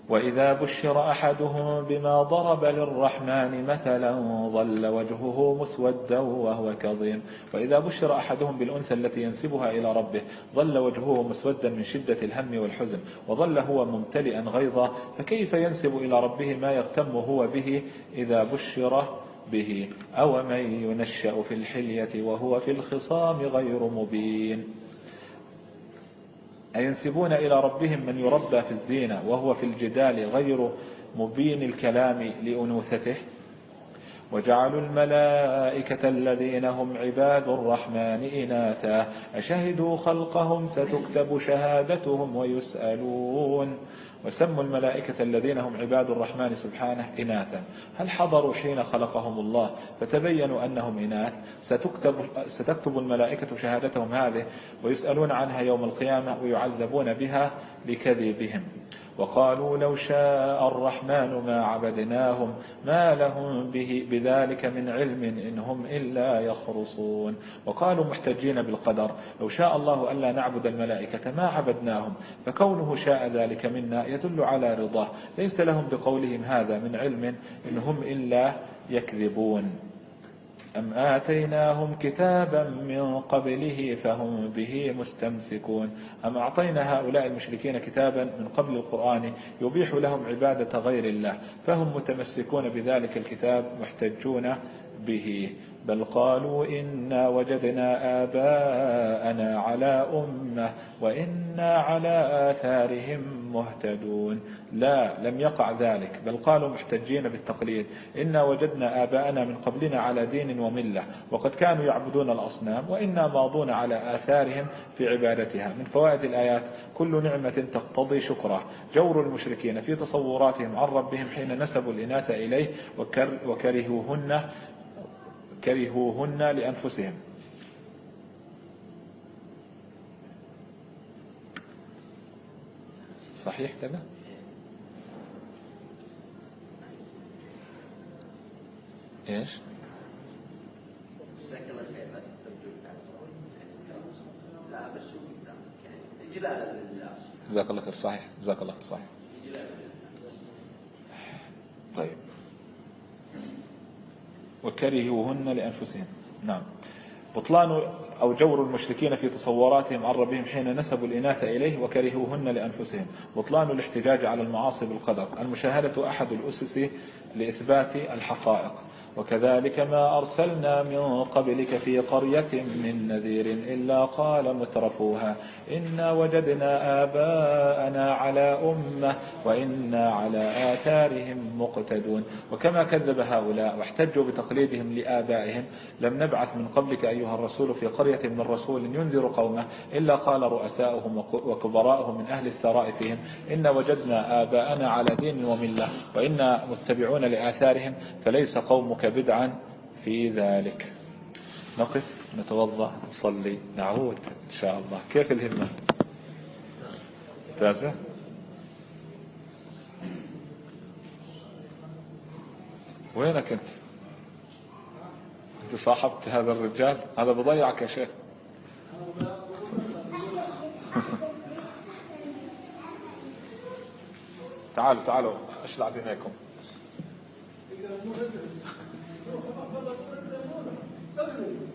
وإذا بشر أحدهم بما ضرب للرحمن مثلا ظل وجهه مسودا وهو كظيم. وإذا بشر أحدهم بالأنثى التي ينسبها إلى ربه ظل وجهه مسودا من شدة الهم والحزن وظل هو ممتلئا غيظا فكيف ينسب إلى ربه ما يغتم هو به إذا بشر به؟ أو من ينشأ في الحلية وهو في الخصام غير مبين؟ أينسبون إلى ربهم من يربى في الزينة وهو في الجدال غير مبين الكلام لأنوثته؟ وجعلوا الملائكة الذين هم عباد الرحمن إناثا. أشهدوا خلقهم؟ ستكتب شهادتهم ويسألون. وسموا الملائكة الذين هم عباد الرحمن سبحانه إناثا. هل حضروا حين خلقهم الله؟ فتبينوا أنهم إناث. ستكتب, ستكتب الملائكة شهادتهم هذه ويسألون عنها يوم القيامة ويعذبون بها لكذبهم. وقالوا لو شاء الرحمن ما عبدناهم ما لهم به بذلك من علم إن هم إلا يخرصون. وقالوا محتجين بالقدر لو شاء الله ألا نعبد الملائكة ما عبدناهم فكونه شاء ذلك منا يدل على رضاه. ليس لهم بقولهم هذا من علم إن هم إلا يكذبون. أم آتيناهم كتابا من قبله فهم به مستمسكون؟ أم أعطينا هؤلاء المشركين كتابا من قبل القرآن يبيح لهم عبادة غير الله فهم متمسكون بذلك الكتاب محتجون به؟ بل قالوا إنا وجدنا آباءنا على أمة وإنا على آثارهم مهتدون. لا لم يقع ذلك بل قالوا محتجين بالتقليد. إنا وجدنا آباءنا من قبلنا على دين وملة وقد كانوا يعبدون الأصنام وإنا ماضون على آثارهم في عبادتها. من فوائد الآيات كل نعمة تقتضي شكره جور المشركين في تصوراتهم عن ربهم حين نسبوا الإناث إليه وكرهوهن كرهوهن لأنفسهم. صحيح كذا إيش؟ جزاك الله خير صحيح جزاك الله خير صحيح. طيب. وكرهوهن لأنفسهم نعم. بطلان أو جور المشركين في تصوراتهم عن ربهم حين نسبوا الإناث إليه وكرهوهن لأنفسهم. بطلان الاحتجاج على المعاصي بالقدر. المشاهدة أحد الأسس لإثبات الحقائق. وكذلك ما أرسلنا من قبلك في قرية من نذير إلا قال مترفوها إنا وجدنا آباءنا على أمة وإنا على آثارهم مقتدون وكما كذب هؤلاء واحتجوا بتقليدهم لآبائهم لم نبعث من قبلك أيها الرسول في قرية من رسول ينذر قومه إلا قال رؤساؤهم وكبراؤهم من أهل الثراء فيهم إن وجدنا آباءنا على دين وملة وإنا متبعون لآثارهم فليس قومك بدعا في ذلك. نقف نتوضأ نصلي نعود إن شاء الله. كيف الهمة؟ ثلاثة؟ وينك أنت؟ أنت صاحبت هذا الرجال؟ هذا بضيعك يا شيخ. تعالوا تعالوا أشلع دينيكم Doesn't it?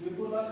سلمت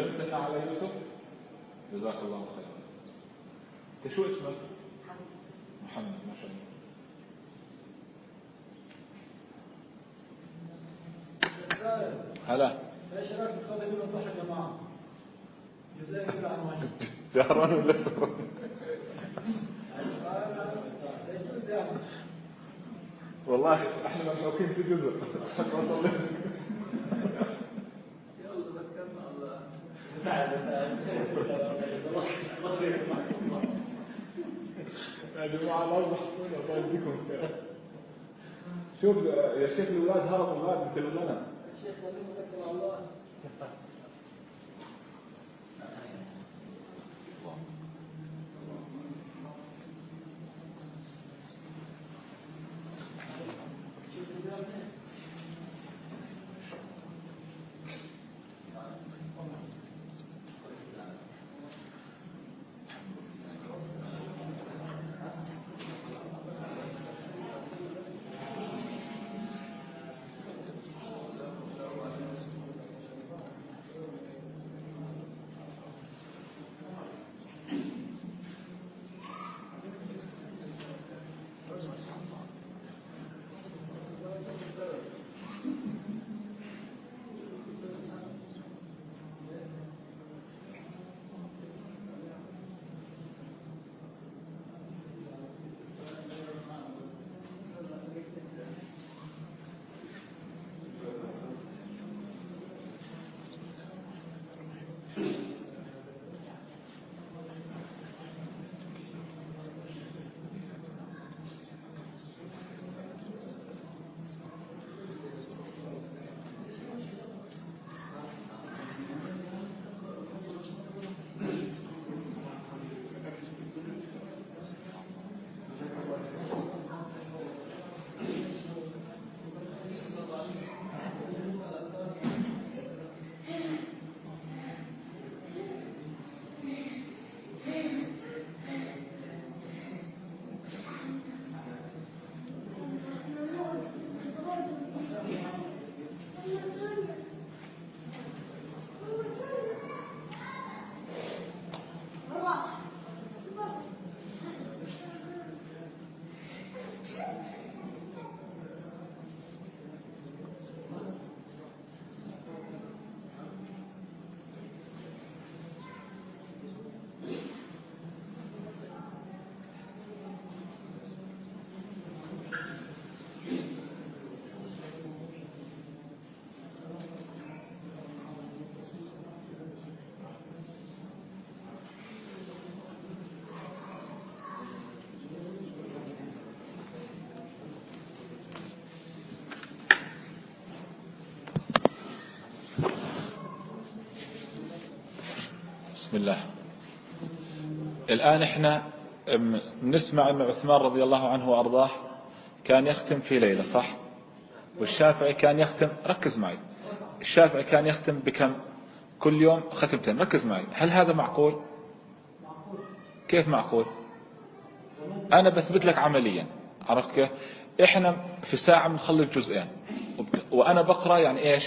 دلتنا على يوسف. جزاك الله خيرا. انت شو اسمك؟ محمد. ما شاء الله. هلا. إيش رايك نصلي من الصبح يا جماعة جزاك الله ولا والله إحنا ممسوكين في جزء. يا جماعة الله الله شوف يا شيخ الأولاد هربوا الأولاد مثل لنا الشيخ الله بسم الله. الآن إحنا نسمع أن عثمان رضي الله عنه وأرضاه كان يختم في ليلة صح؟ والشافعي كان يختم ركز معي. الشافعي كان يختم بكم؟ كل يوم ختمتين ركز معي. هل هذا معقول؟ كيف معقول؟ أنا بثبت لك عمليا عرفت كيف؟ إحنا في ساعة بنخلص جزئين وأنا بقرأ يعني إيش؟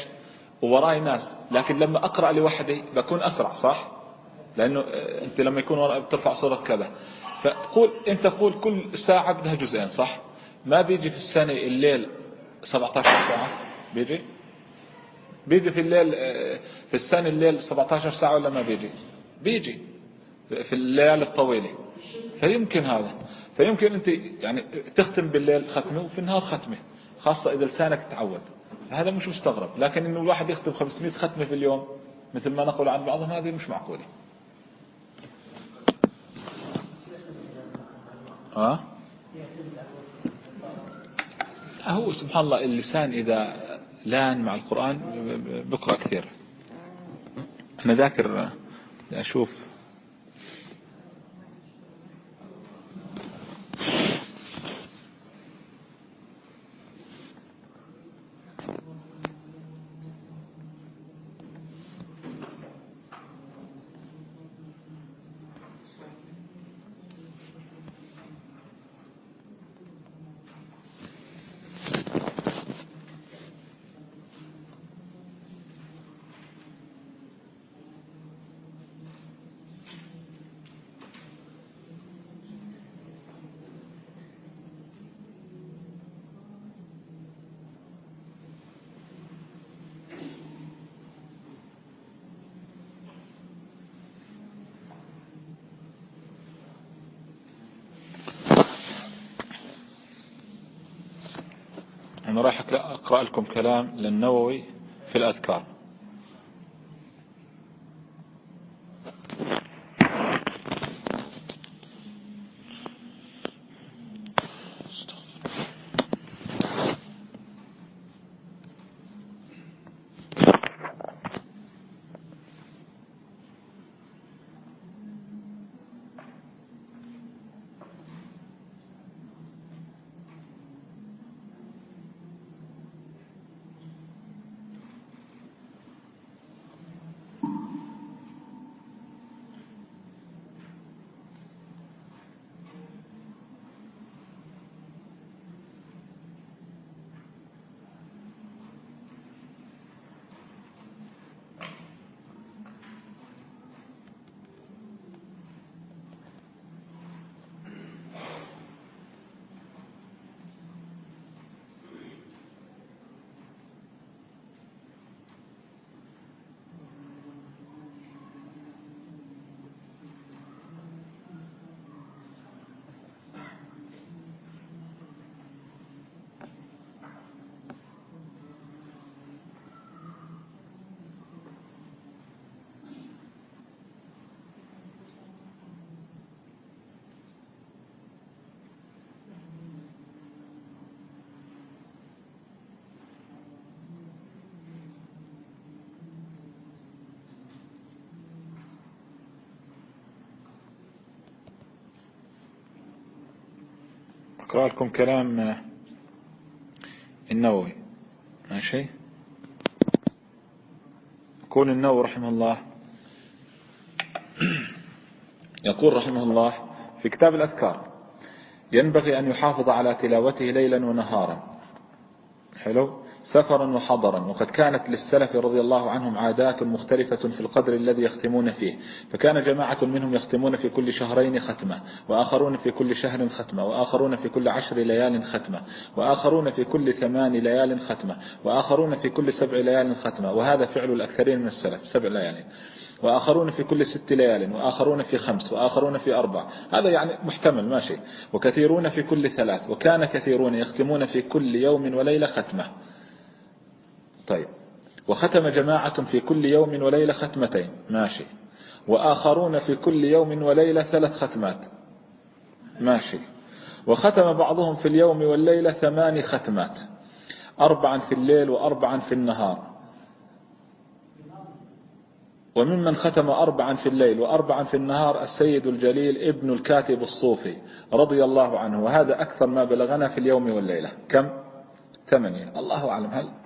ووراي ناس لكن لما أقرأ لوحدي بكون أسرع صح؟ لأنه أنت لما يكون بترفع صورة كذا. فقول أنت قول كل ساعة بدها جزئين صح؟ ما بيجي في السنة الليل 17 ساعة؟ بيجي؟ بيجي في الليل في السنة الليل 17 ساعة ولا ما بيجي؟ بيجي. في الليالي الطويلة. فيمكن هذا. فيمكن أنت يعني تختم بالليل ختمة وفي النهار ختمة خاصة إذا لسانك تعود. هذا مش مستغرب. لكن إنه الواحد يختم 500 ختمة في اليوم مثل ما نقول عن بعضهم هذه مش معقولة. ها؟ هو سبحان الله اللسان إذا لأن مع القرآن بقرأ كثير. أنا ذاكر أشوف رايح أقرأ لكم كلام للنووي في الأذكار. أقرأ لكم كلام النووي. ماشي؟ يقول النووي رحمه الله [CLEARS THROAT] يقول رحمه الله في كتاب الأذكار ينبغي أن يحافظ على تلاوته ليلا ونهارا. حلو؟ سفرا وحضرا وقد كانت للسلف رضي الله عنهم عادات مختلفة في القدر الذي يختمون فيه. فكان جماعة منهم يختمون في كل شهرين ختمة وآخرون في كل شهر ختمة وآخرون في كل عشر ليال ختمة وآخرون في كل ثمان ليال ختمة وآخرون في كل سبع ليال ختمة. وهذا فعل الأكثرين من السلف سبع ليال. وآخرون في كل ست ليال وآخرون في خمس وآخرون في أربع. هذا يعني محتمل ماشي. وكثيرون في كل ثلاث وكان كثيرون يختمون في كل يوم وليلة ختمة. طيب. وختم جماعة في كل يوم وليلة ختمتين. ماشي. وآخرون في كل يوم وليلة ثلاث ختمات. ماشي. وختم بعضهم في اليوم والليلة ثماني ختمات. أربعا في الليل وأربعا في النهار. وممن ختم أربعا في الليل وأربعا في النهار السيد الجليل ابن الكاتب الصوفي رضي الله عنه. وهذا أكثر ما بلغنا في اليوم والليلة. كم؟ ثمانية. الله أعلم. هل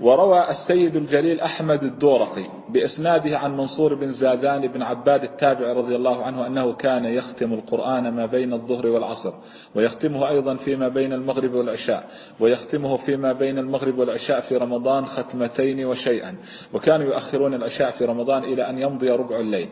وروى السيد الجليل أحمد الدورقي بإسناده عن منصور بن زادان بن عباد التابع رضي الله عنه أنه كان يختم القرآن ما بين الظهر والعصر ويختمه أيضا فيما بين المغرب والعشاء ويختمه فيما بين المغرب والعشاء في رمضان ختمتين وشيئا وكانوا يؤخرون العشاء في رمضان إلى أن يمضي ربع الليل.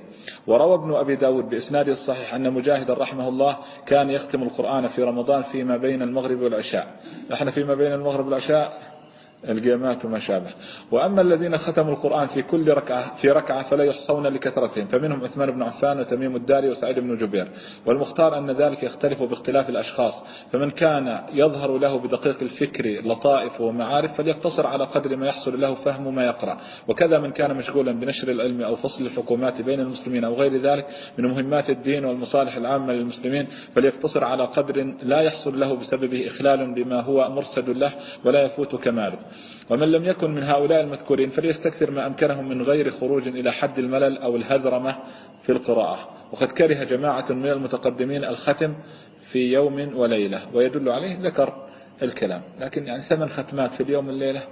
وروى ابن أبي داود بإسناده الصحيح أن مجاهد رحمه الله كان يختم القرآن في رمضان فيما بين المغرب والعشاء. نحن فيما بين المغرب والعشاء القيامات وما شابه. وأما الذين ختموا القرآن في كل ركعة في ركعة فلا يحصون لكثرتهم فمنهم عثمان بن عفان وتميم الداري وسعيد بن جبير. والمختار أن ذلك يختلف باختلاف الأشخاص. فمن كان يظهر له بدقيق الفكر لطائف ومعارف فليقتصر على قدر ما يحصل له فهم ما يقرأ. وكذا من كان مشغولا بنشر العلم أو فصل الحكومات بين المسلمين أو غير ذلك من مهمات الدين والمصالح العامة للمسلمين فليقتصر على قدر لا يحصل له بسببه إخلال بما هو مرسد له ولا يفوت كماله. ومن لم يكن من هؤلاء المذكورين فليستكثر ما أمكنهم من غير خروج إلى حد الملل أو الهذرمة في القراءة. وقد كره جماعة من المتقدمين الختم في يوم وليلة ويدل عليه ذكر الكلام. لكن يعني ثمان ختمات في اليوم والليلة؟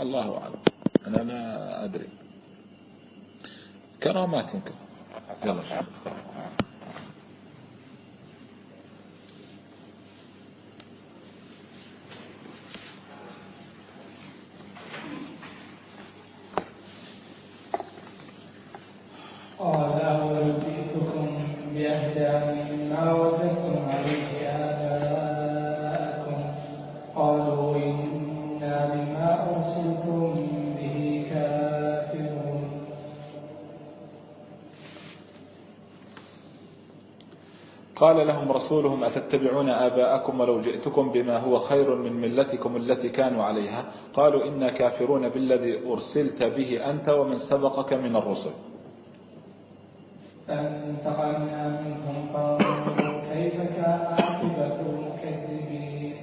الله أعلم. أنا لا أدري. كرامات يمكن. يلا. كافرون قال لهم رسولهم أتتبعون آباءكم ولو جئتكم بما هو خير من ملتكم التي كانوا عليها؟ قالوا إنا كافرون بالذي أرسلت به أنت ومن سبقك من الرسل. فانتقمنا منهم كيف كان عاقبة المكذبين.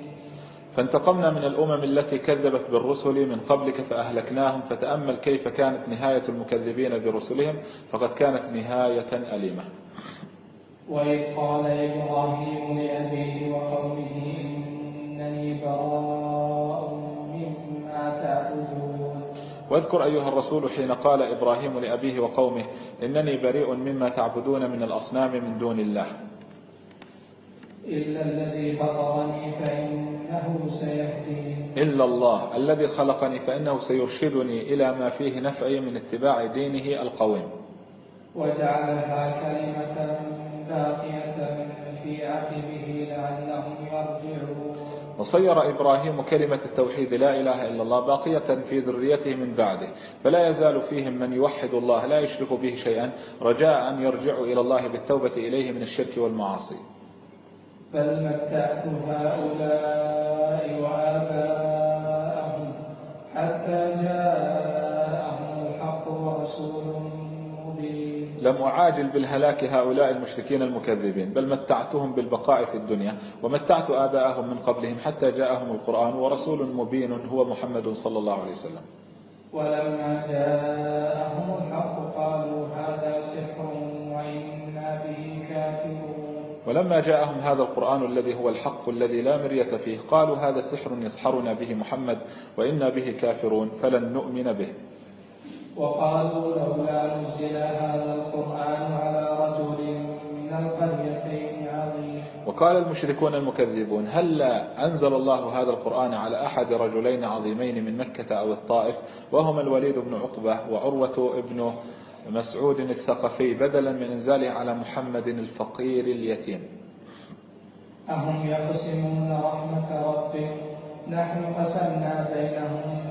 فانتقمنا من الأمم التي كذبت بالرسل من قبلك فأهلكناهم فتأمل كيف كانت نهاية المكذبين برسلهم فقد كانت نهاية أليمة. وإذ قال إبراهيم لأبيه وقومه إنني براء مما تعبدون. واذكر أيها الرسول حين قال إبراهيم لأبيه وقومه إنني بريء مما تعبدون من الأصنام من دون الله. إلا الذي فطرني فإنه سيهدين. إلا الله الذي خلقني فإنه سيرشدني إلى ما فيه نفعي من اتباع دينه القويم. وجعلها كلمة في عقبه لعلهم يرجعون. وصير إبراهيم كلمة التوحيد لا إله إلا الله باقية في ذريته من بعده فلا يزال فيهم من يوحد الله لا يشرك به شيئا رجاء أن يرجعوا إلى الله بالتوبة إليه من الشرك والمعاصي. بل متعت هؤلاء وآباءهم حتى جاءهم لم أعاجل بالهلاك هؤلاء المشركين المكذبين بل متعتهم بالبقاء في الدنيا ومتعت آباءهم من قبلهم حتى جاءهم القرآن ورسول مبين هو محمد صلى الله عليه وسلم. ولما جاءهم الحق قالوا هذا سحر وإنا به كافرون. ولما جاءهم هذا القرآن الذي هو الحق الذي لا مرية فيه قالوا هذا سحر يسحرنا به محمد وإنا به كافرون فلن نؤمن به. وقالوا لولا نزل هذا القرآن على رجل من القريتين عظيم. وقال المشركون المكذبون هل أنزل الله هذا القرآن على أحد رجلين عظيمين من مكة أو الطائف؟ وهما الوليد بن عقبة وعروة بن مسعود الثقفي بدلا من إنزاله على محمد الفقير اليتيم. أهم يقسمون رحمة ربك نحن قسمنا بينهم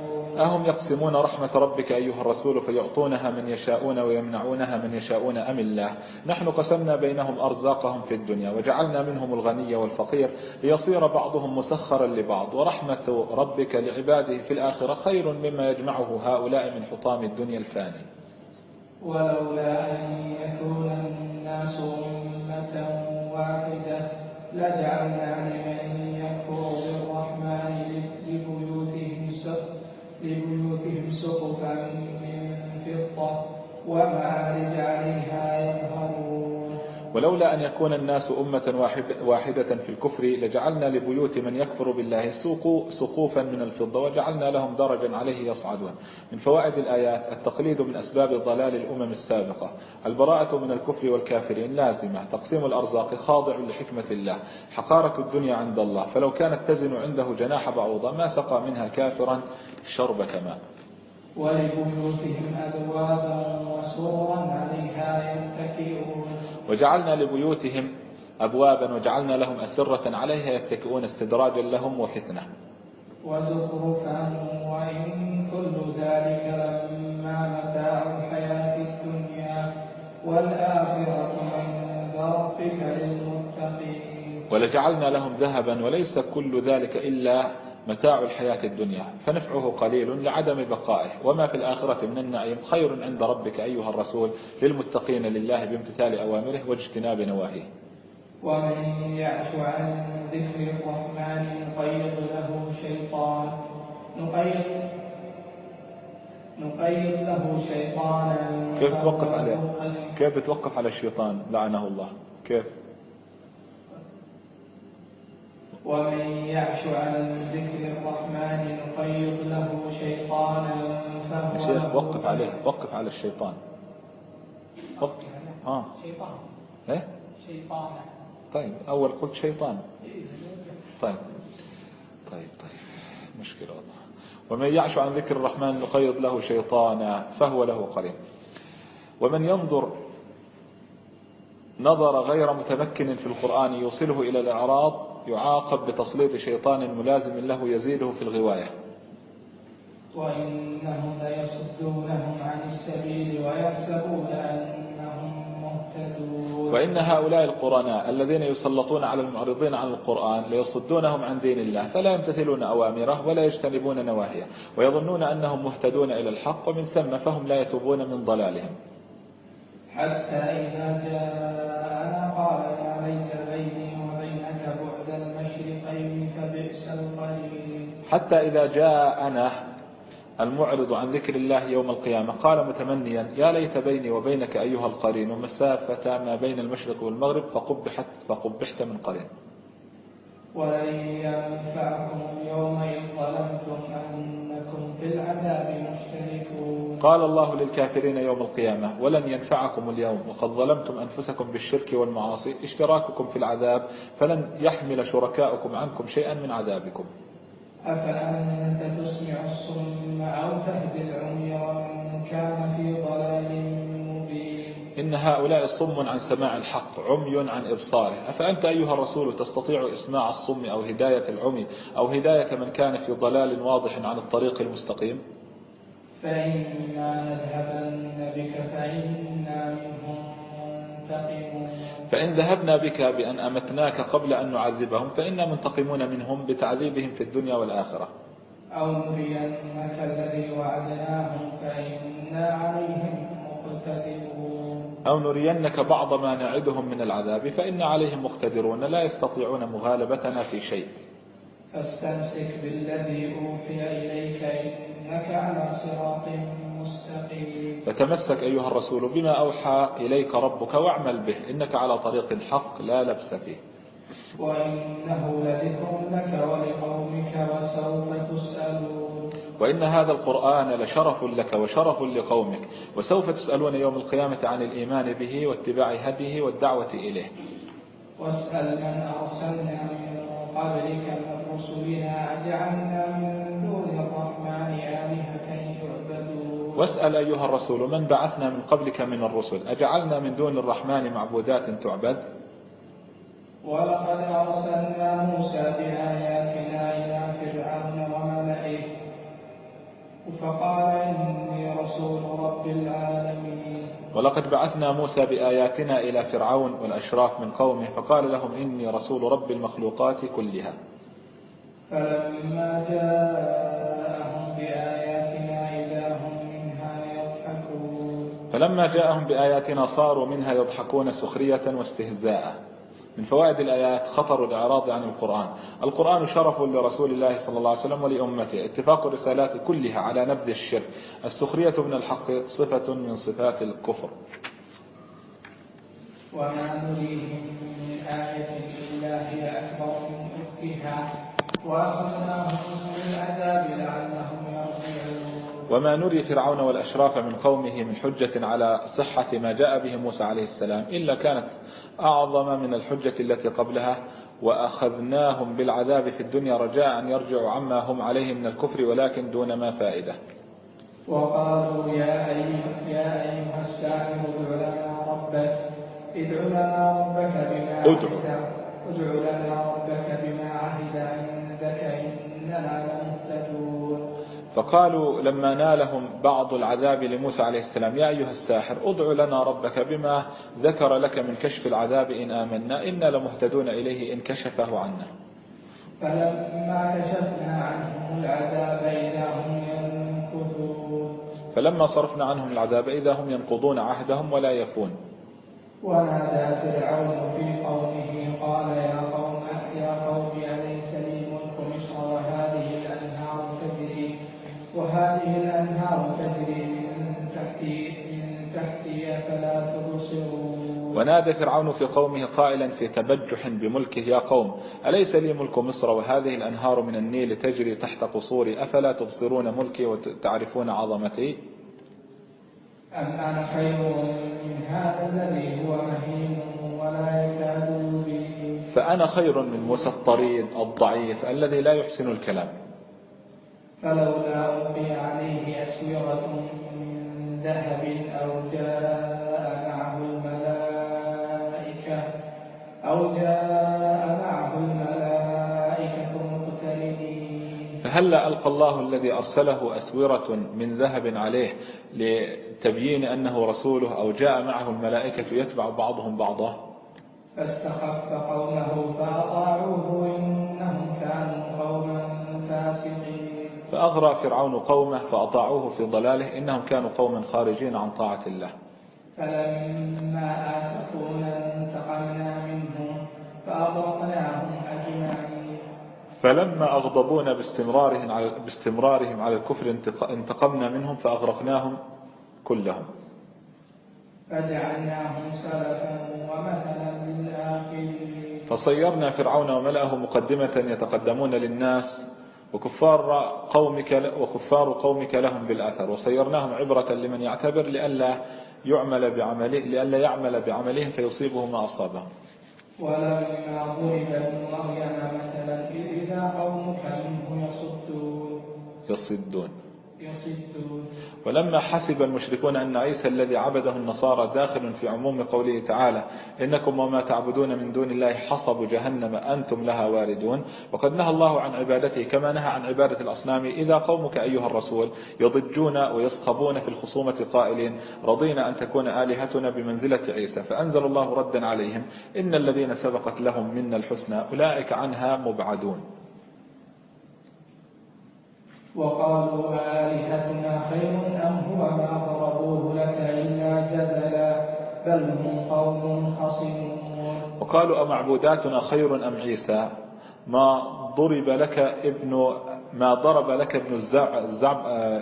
أهم يقسمون رحمة ربك أيها الرسول فيعطونها من يشاءون ويمنعونها من يشاءون أم الله؟ نحن قسمنا بينهم أرزاقهم في الدنيا وجعلنا منهم الغني والفقير ليصير بعضهم مسخرا لبعض ورحمة ربك لعباده في الآخرة خير مما يجمعه هؤلاء من حطام الدنيا الفاني. ولولا أن يكون الناس أمة واحدة في الكفر لجعلنا لبيوت من يكفر بالله سقوفا من الفضة وجعلنا لهم درجا عليه يصعدون. من فوائد الآيات التقليد من أسباب ضلال الأمم السابقة. البراءة من الكفر والكافرين لازمة. تقسيم الأرزاق خاضع لحكمة الله. حقارة الدنيا عند الله. فلو كانت تزن عنده جناح بعوضة ما سقى منها كافرا شربة ماء ولبيوتهم أبوابا وسورا عليها يتكئون وجعلنا لبيوتهم أبوابا وجعلنا لهم أسرة عليها يتكئون استدراجا لهم وفتنة. وزخرفا وإن كل ذلك لما متاع الحياة الدنيا والآخرة عند ربك للمتقين. ولجعلنا لهم ذهبا وليس كل ذلك إلا متاع الحياة الدنيا فنفعه قليل لعدم بقائه. وما في الآخرة من النعيم خير عند ربك أيها الرسول للمتقين لله بامتثال أوامره واجتناب نواهيه. ومن يعش عن ذكر الرحمن نقيض له شيطان نقيض نقيض له شيطانا. كيف توقف عليه؟ كيف توقف على الشيطان؟ لعنه الله. كيف؟ ومن يعش عن ذكر الرحمن نقيض له شيطانا فهو شيخ وقف عليه وقف على الشيطان. وقف. آه شيطان. إيه؟ شيطان. طيب أول قلت شيطان. طيب. طيب طيب. مشكلة والله. ومن يعش عن ذكر الرحمن نقيض له شيطانا فهو له قرين ومن ينظر نظر غير متمكن في القرآن يوصله إلى الإعراض يعاقب بتسليط شيطان ملازم له يزيده في الغواية. وإنهم ليصدونهم عن السبيل ويحسبون أنهم مهتدون. وإن هؤلاء القرناء الذين يسلطون على المعرضين عن القرآن ليصدونهم عن دين الله فلا يمتثلون أوامره ولا يجتنبون نواهيه ويظنون أنهم مهتدون إلى الحق ومن ثم فهم لا يتوبون من ضلالهم. حتى إذا جاءنا قال حتى إذا جاءنا المعرض عن ذكر الله يوم القيامة قال متمنيا يا ليت بيني وبينك أيها القرين مسافة ما بين المشرق والمغرب فقبحت فقبحت من قرين. ولن ينفعكم ظلمتم أنكم في العذاب مشتركون. قال الله للكافرين يوم القيامة ولن ينفعكم اليوم وقد ظلمتم أنفسكم بالشرك والمعاصي اشتراككم في العذاب فلن يحمل شركاؤكم عنكم شيئا من عذابكم. أفأنت تسمع الصم أو تهدي العمي ومن كان في ضلال مبين؟ إن هؤلاء صم عن سماع الحق عمي عن إبصاره. أفأنت أيها الرسول تستطيع إسماع الصم أو هداية العمي أو هداية من كان في ضلال واضح عن الطريق المستقيم؟ فإما نذهبن بك فإنا منهم منتقمون. فإن ذهبنا بك بأن أمتناك قبل أن نعذبهم فإنا منتقمون منهم بتعذيبهم في الدنيا والآخرة. أو نرينك الذي وعدناهم فإنا عليهم مقتدرون. أو نرينك بعض ما نعدهم من العذاب فإن عليهم مقتدرون لا يستطيعون مغالبتنا في شيء. فاستمسك بالذي أوحي إليك إنك على صراط فتمسك أيها الرسول بما أوحى إليك ربك واعمل به. إنك على طريق الحق لا لبس فيه. وإنه لذكر لك ولقومك وسوف تسألون. وإن هذا القرآن لشرف لك وشرف لقومك وسوف تسألون يوم القيامة عن الإيمان به واتباع هديه والدعوة إليه. واسأل من أرسلنا من قبلك من رسلنا أجعلنا من واسأل أيها الرسول من بعثنا من قبلك من الرسل؟ أجعلنا من دون الرحمن معبودات تعبد؟ ولقد أرسلنا موسى بآياتنا إلى فرعون وملئه فقال إني رسول رب العالمين. ولقد بعثنا موسى بآياتنا إلى فرعون والأشراف من قومه فقال لهم إني رسول رب المخلوقات كلها. فلما جاءهم بآياتنا فلما جاءهم بآياتنا صاروا منها يضحكون سخرية واستهزاء. من فوائد الآيات خطر الإعراض عن القرآن. القرآن شرف لرسول الله صلى الله عليه وسلم ولأمته. اتفاق الرسالات كلها على نبذ الشرك. السخرية من الحق صفة من صفات الكفر. وما نريهم من آية إلا هي أكبر من أختها وأخذناهم بالعذاب لعلهم وما نري فرعون والأشراف من قومه من حجة على صحة ما جاء به موسى عليه السلام إلا كانت أعظم من الحجة التي قبلها وأخذناهم بالعذاب في الدنيا رجاء أن يرجعوا عما هم عليه من الكفر ولكن دون ما فائدة وقالوا يا أيها, يا أيها الساحر ادع لنا ربك ادع لنا ربك بما ادع. عهد ادع لنا ربك بما عهد عندك إننا لمهتدون فقالوا لما نالهم بعض العذاب لموسى عليه السلام يا أيها الساحر ادع لنا ربك بما ذكر لك من كشف العذاب إن آمنا إنا لمهتدون إليه إن كشفه عنا. فلما كشفنا عنهم العذاب إذا هم ينكثون فلما صرفنا عنهم العذاب إذا هم ينقضون عهدهم ولا يفون. ونادى فرعون في قومه قال يا قوم وهذه الأنهار تجري من تحتي من تحتي أفلا تبصرون. ونادى فرعون في قومه قائلا في تبجح بملكه يا قوم أليس لي ملك مصر وهذه الأنهار من النيل تجري تحت قصوري؟ أفلا تبصرون ملكي وتعرفون عظمتي؟ أم أنا خير من هذا الذي هو مهين ولا يكاد فأنا خير من موسى الطريد الضعيف الذي لا يحسن الكلام. فلولا ألقي عليه أسورة من ذهب أو جاء معه الملائكة أو جاء معه الملائكة مقترنين. فهلا ألقى الله الذي أرسله أسورة من ذهب عليه لتبيين أنه رسوله أو جاء معه الملائكة يتبع بعضهم بعضا؟ فاستخف قومه فأطاعوه فأغرى فرعون قومه فأطاعوه في ضلاله إنهم كانوا قوما خارجين عن طاعة الله. فلما آسفونا انتقمنا منهم فأغرقناهم أجمعين. فلما أغضبونا باستمرارهم على, باستمرارهم على الكفر انتقمنا منهم فأغرقناهم كلهم. فجعلناهم سلفا ومثلا للآخرين. فصيرنا فرعون وملأه مقدمة يتقدمون للناس وكفار قومك وكفار قومك لهم بالأثر. وصيرناهم عبرة لمن يعتبر لئلا يعمل بعمله لئلا يعمل بعملهم فيصيبه ما أصابهم. ولما ضرب ابن مريم مثلا إذا قومك منه يصدون. يصدون. يصدون. ولما حسب المشركون أن عيسى الذي عبده النصارى داخل في عموم قوله تعالى إنكم وما تعبدون من دون الله حصب جهنم أنتم لها واردون وقد نهى الله عن عبادته كما نهى عن عبادة الأصنام إذا قومك أيها الرسول يضجون ويصخبون في الخصومة قائلين رضينا أن تكون آلهتنا بمنزلة عيسى فأنزل الله ردا عليهم إن الذين سبقت لهم منا الحسنى أولئك عنها مبعدون وقالوا آلهتنا خير أم هو ما ضربوه لك إلا جدلا بل هم قوم خصمون وقالوا أمعبوداتنا خير أم عيسى؟ ما ضرب لك ابن ما ضرب لك ابن الزع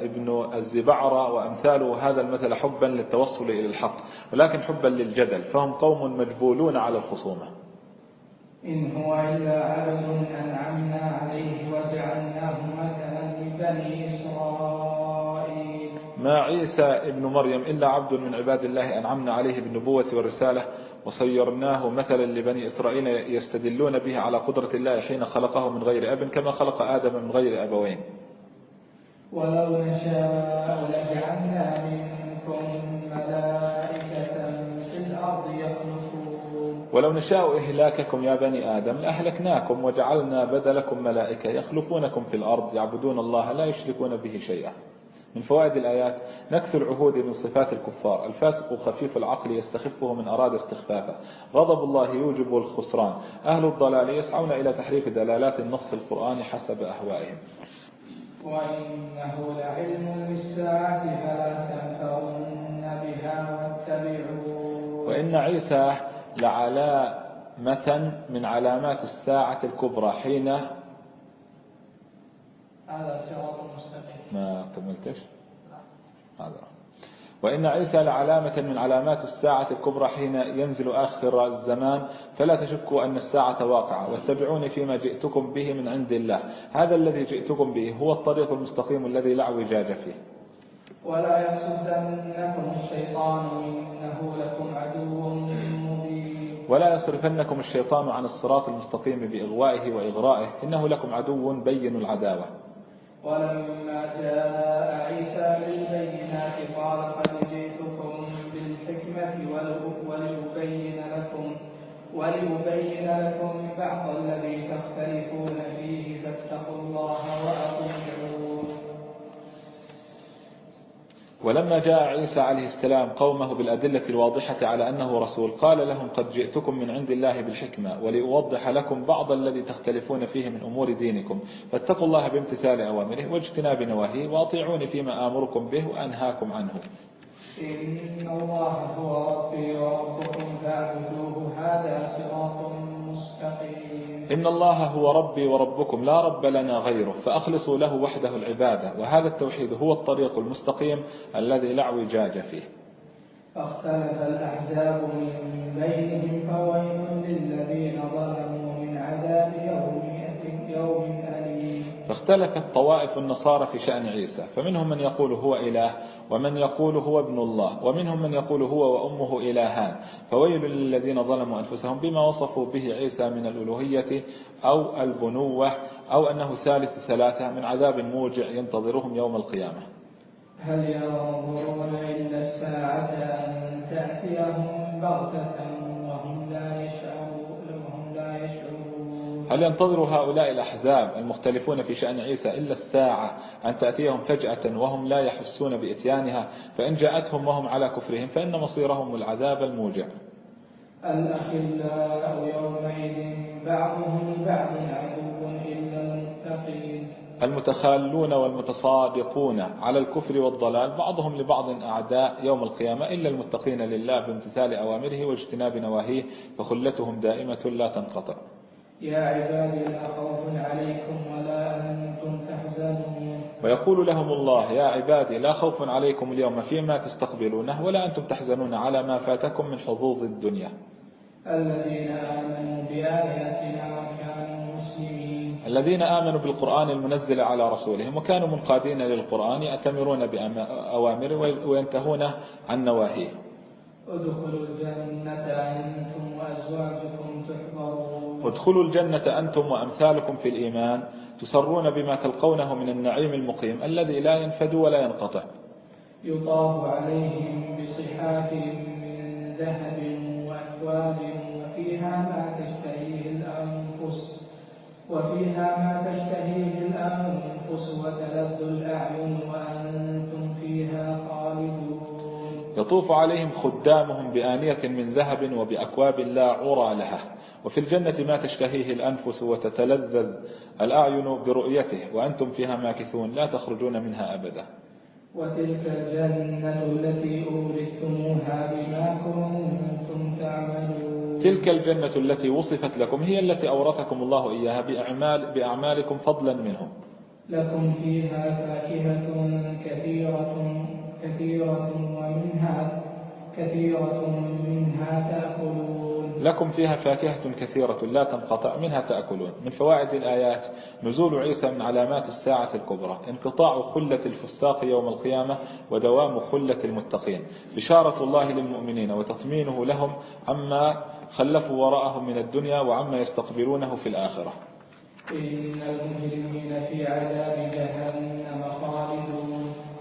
ابن الزبعرة وأمثاله هذا المثل حبا للتوصل إلى الحق ولكن حبا للجدل فهم قوم مجبولون على الخصومة. إن هو إلا عبد أنعمنا عليه وجعلناه لبني إسرائيل. ما عيسى ابن مريم إلا عبد من عباد الله أنعمنا عليه بالنبوة والرسالة وصيرناه مثلا لبني إسرائيل يستدلون به على قدرة الله حين خلقه من غير أب كما خلق آدم من غير أبوين. ولو نشاء لجعلنا منكم ولو نشاء إهلاككم يا بني آدم لأهلكناكم وجعلنا بدلكم ملائكة يخلقونكم في الأرض يعبدون الله لا يشركون به شيئا. من فوائد الآيات نكث العهود من صفات الكفار. الفاسق خفيف العقل يستخفه من أراد استخفافه. غضب الله يوجب الخسران. أهل الضلال يسعون إلى تحريف دلالات النص القرآني حسب أهوائهم. وإنه لعلم للساعة فلا تمترن بها واتبعون وإن عيسى لعلامة من علامات الساعة الكبرى حين هذا صراط مستقيم. ما كملتش؟ هذا. وإن عيسى لعلامة من علامات الساعة الكبرى حين ينزل آخر الزمان فلا تشكوا أن الساعة واقعة واتبعوني فيما جئتكم به من عند الله. هذا الذي جئتكم به هو الطريق المستقيم الذي لا اعوجاج فيه. ولا يصدنكم الشيطان مبين ولا يصرفنكم الشيطان عن الصراط المستقيم بإغوائه وإغرائه إنه لكم عدو بين العداوة. ولما جاء عيسى بالبينات قال قد جئتكم بالحكمة ولأبين لكم ولأبين لكم بعض الذي تختلفون فيه ولما جاء عيسى عليه السلام قومه بالأدلة الواضحة على أنه رسول قال لهم قد جئتكم من عند الله بالحكمة ولأوضح لكم بعض الذي تختلفون فيه من أمور دينكم. فاتقوا الله بامتثال أوامره واجتناب نواهيه وأطيعوني فيما آمركم به وأنهاكم عنه. إن الله هو ربي وربكم فاعبدوه هذا صراط مستقيم. إن الله هو ربي وربكم لا رب لنا غيره فأخلصوا له وحده العبادة وهذا التوحيد هو الطريق المستقيم الذي لا اعوجاج فيه. فاختلف الأحزاب من بينهم فويل للذين ظلموا. أليم فاختلفت طوائف النصارى في شأن عيسى فمنهم من يقول هو إله ومن يقول هو ابن الله ومنهم من يقول هو وأمه إلهان. فويل للذين ظلموا أنفسهم بما وصفوا به عيسى من الألوهية أو البنوة أو أنه ثالث ثلاثة من عذاب موجع ينتظرهم يوم القيامة. هل ينظرون إلا الساعة أن تأتيهم بغتة هل ينتظر هؤلاء الأحزاب المختلفون في شأن عيسى إلا الساعة أن تأتيهم فجأة وهم لا يحسون بإتيانها؟ فإن جاءتهم وهم على كفرهم فإن مصيرهم العذاب الموجع. الأخلاء يومئذ بعضهم لبعض عدو إلا المتقين. المتخالون والمتصادقون على الكفر والضلال بعضهم لبعض أعداء يوم القيامة إلا المتقين لله بامتثال أوامره واجتناب نواهيه فخلتهم دائمة لا تنقطع. يا عبادي لا خوف عليكم ولا أنتم تحزنون. ويقول لهم الله يا عبادي لا خوف عليكم اليوم فيما تستقبلونه ولا أنتم تحزنون على ما فاتكم من حظوظ الدنيا. الذين آمنوا بآياتنا وكانوا مسلمين. الذين آمنوا بالقرآن المنزل على رسولهم وكانوا منقادين للقرآن يأتمرون بأوامره وينتهون عن نواهيه. ادخلوا الجنة أنتم وأزواجكم تحضرون ادخلوا الجنة أنتم وأمثالكم في الإيمان تسرون بما تلقونه من النعيم المقيم الذي لا ينفد ولا ينقطع. يطاف عليهم بصحاف من ذهب وأكواب وفيها ما تشتهيه الأنفس وفيها ما تشتهيه الأنفس وتلذ الأعين وأنتم يطوف عليهم خدامهم بآنية من ذهب وبأكواب لا عرى لها. وفي الجنة ما تشتهيه الأنفس وتتلذذ الأعين برؤيته. وأنتم فيها ماكثون لا تخرجون منها أبدا. وتلك الجنة التي أورثتموها بما كنتم تعملون. تلك الجنة التي وصفت لكم هي التي أورثكم الله إياها بأعمال بأعمالكم فضلا منهم. لكم فيها فاكهة كثيرة كثيرة ومنها كثيرة منها تأكلون. لكم فيها فاكهة كثيرة لا تنقطع منها تأكلون. من فوائد الآيات نزول عيسى من علامات الساعة الكبرى انقطاع خلة الفساق يوم القيامة ودوام خلة المتقين. بشارة الله للمؤمنين وتطمينه لهم عما خلفوا وراءهم من الدنيا وعما يستقبلونه في الآخرة. إن المجرمين في عذاب جهنم خالدون.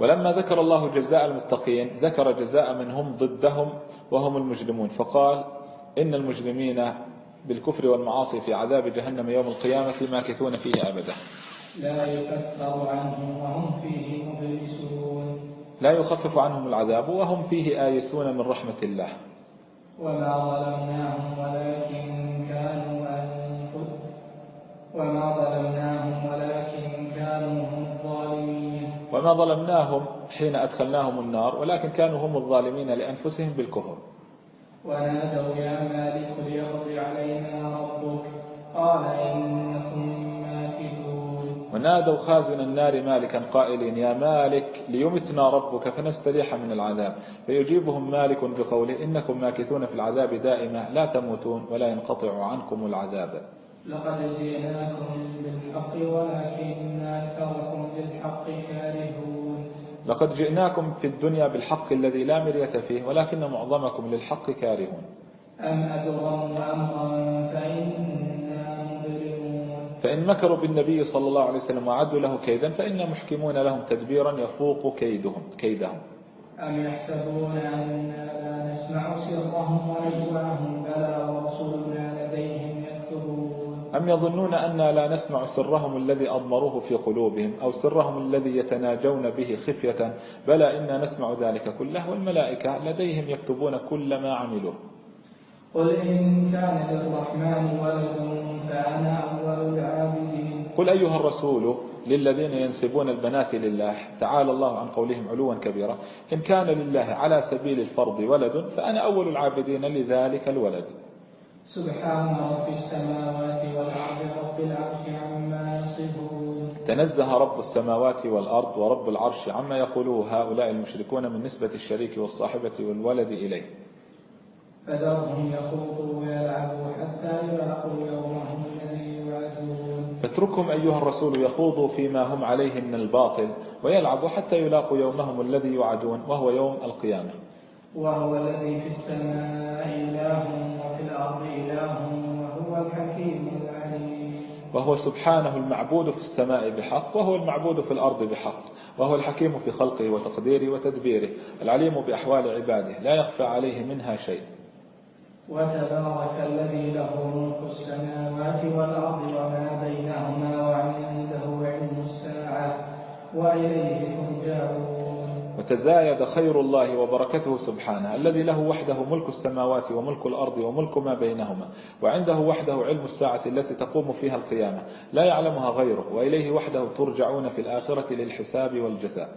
ولما ذكر الله جزاء المتقين ذكر جزاء من هم ضدهم وهم المجرمون فقال إن المجرمين بالكفر والمعاصي في عذاب جهنم يوم القيامة ماكثون فيه أبدا. لا يكفر عنهم وهم فيه مبلسون. لا يخفف عنهم العذاب وهم فيه آيسون من رحمة الله. وما ظلمناهم ولكن كانوا أنفسهم وما ظلمناهم وما ظلمناهم حين أدخلناهم النار ولكن كانوا هم الظالمين لأنفسهم بالكفر. ونادوا يا مالك ليقضي علينا ربك قال إنكم ماكثون. ونادوا خازن النار مالكا قائلين يا مالك ليمتنا ربك فنستريح من العذاب. فيجيبهم مالك بقوله إنكم ماكثون في العذاب دائما لا تموتون ولا ينقطع عنكم العذاب. لقد جئناكم بالحق ولكن أكثركم بالحق. لقد جئناكم في الدنيا بالحق الذي لا مرية فيه ولكن معظمكم للحق كارهون. أم أبرموا أمرا فإنا مبرمون فإن مكروا بالنبي صلى الله عليه وسلم وعدوا له كيدا فإنا محكمون لهم تدبيرا يفوق كيدهم كيدهم. أم يحسبون أنا لا نسمع سرهم ونجواهم بلى أم يظنون أنا لا نسمع سرهم الذي أضمروه في قلوبهم أو سرهم الذي يتناجون به خفية؟ بلى إنا نسمع ذلك كله والملائكة لديهم يكتبون كل ما عملوا. قل إن كان للرحمن ولد فأنا أول العابدين. قل أيها الرسول للذين ينسبون البنات لله تعالى الله عن قولهم علوا كبيرا. إن كان لله على سبيل الفرض ولد فأنا أول العابدين لذلك الولد. سبحان رب السماوات والأرض رب العرش عما يصفون. تنزه رب السماوات والأرض ورب العرش عما يقوله هؤلاء المشركون من نسبة الشريك والصاحبة والولد إليه. فذرهم يخوضوا ويلعبوا حتى يلاقوا يومهم الذي يوعدون. فاتركهم أيها الرسول يخوضوا فيما هم عليه من الباطل ويلعبوا حتى يلاقوا يومهم الذي يوعدون وهو يوم القيامة. وهو الذي في السماء إله وفي الأرض إله وهو الحكيم العليم. وهو سبحانه المعبود في السماء بحق وهو المعبود في الأرض بحق وهو الحكيم في خلقه وتقديره وتدبيره العليم بأحوال عباده لا يخفى عليه منها شيء. وتبارك الذي له ملك السماوات والأرض وما بينهما وعنده علم الساعة وإليه ترجعون. تزايد خير الله وبركته سبحانه. الذي له وحده ملك السماوات وملك الأرض وملك ما بينهما وعنده وحده علم الساعة التي تقوم فيها القيامة. لا يعلمها غيره وإليه وحده ترجعون في الآخرة للحساب والجزاء.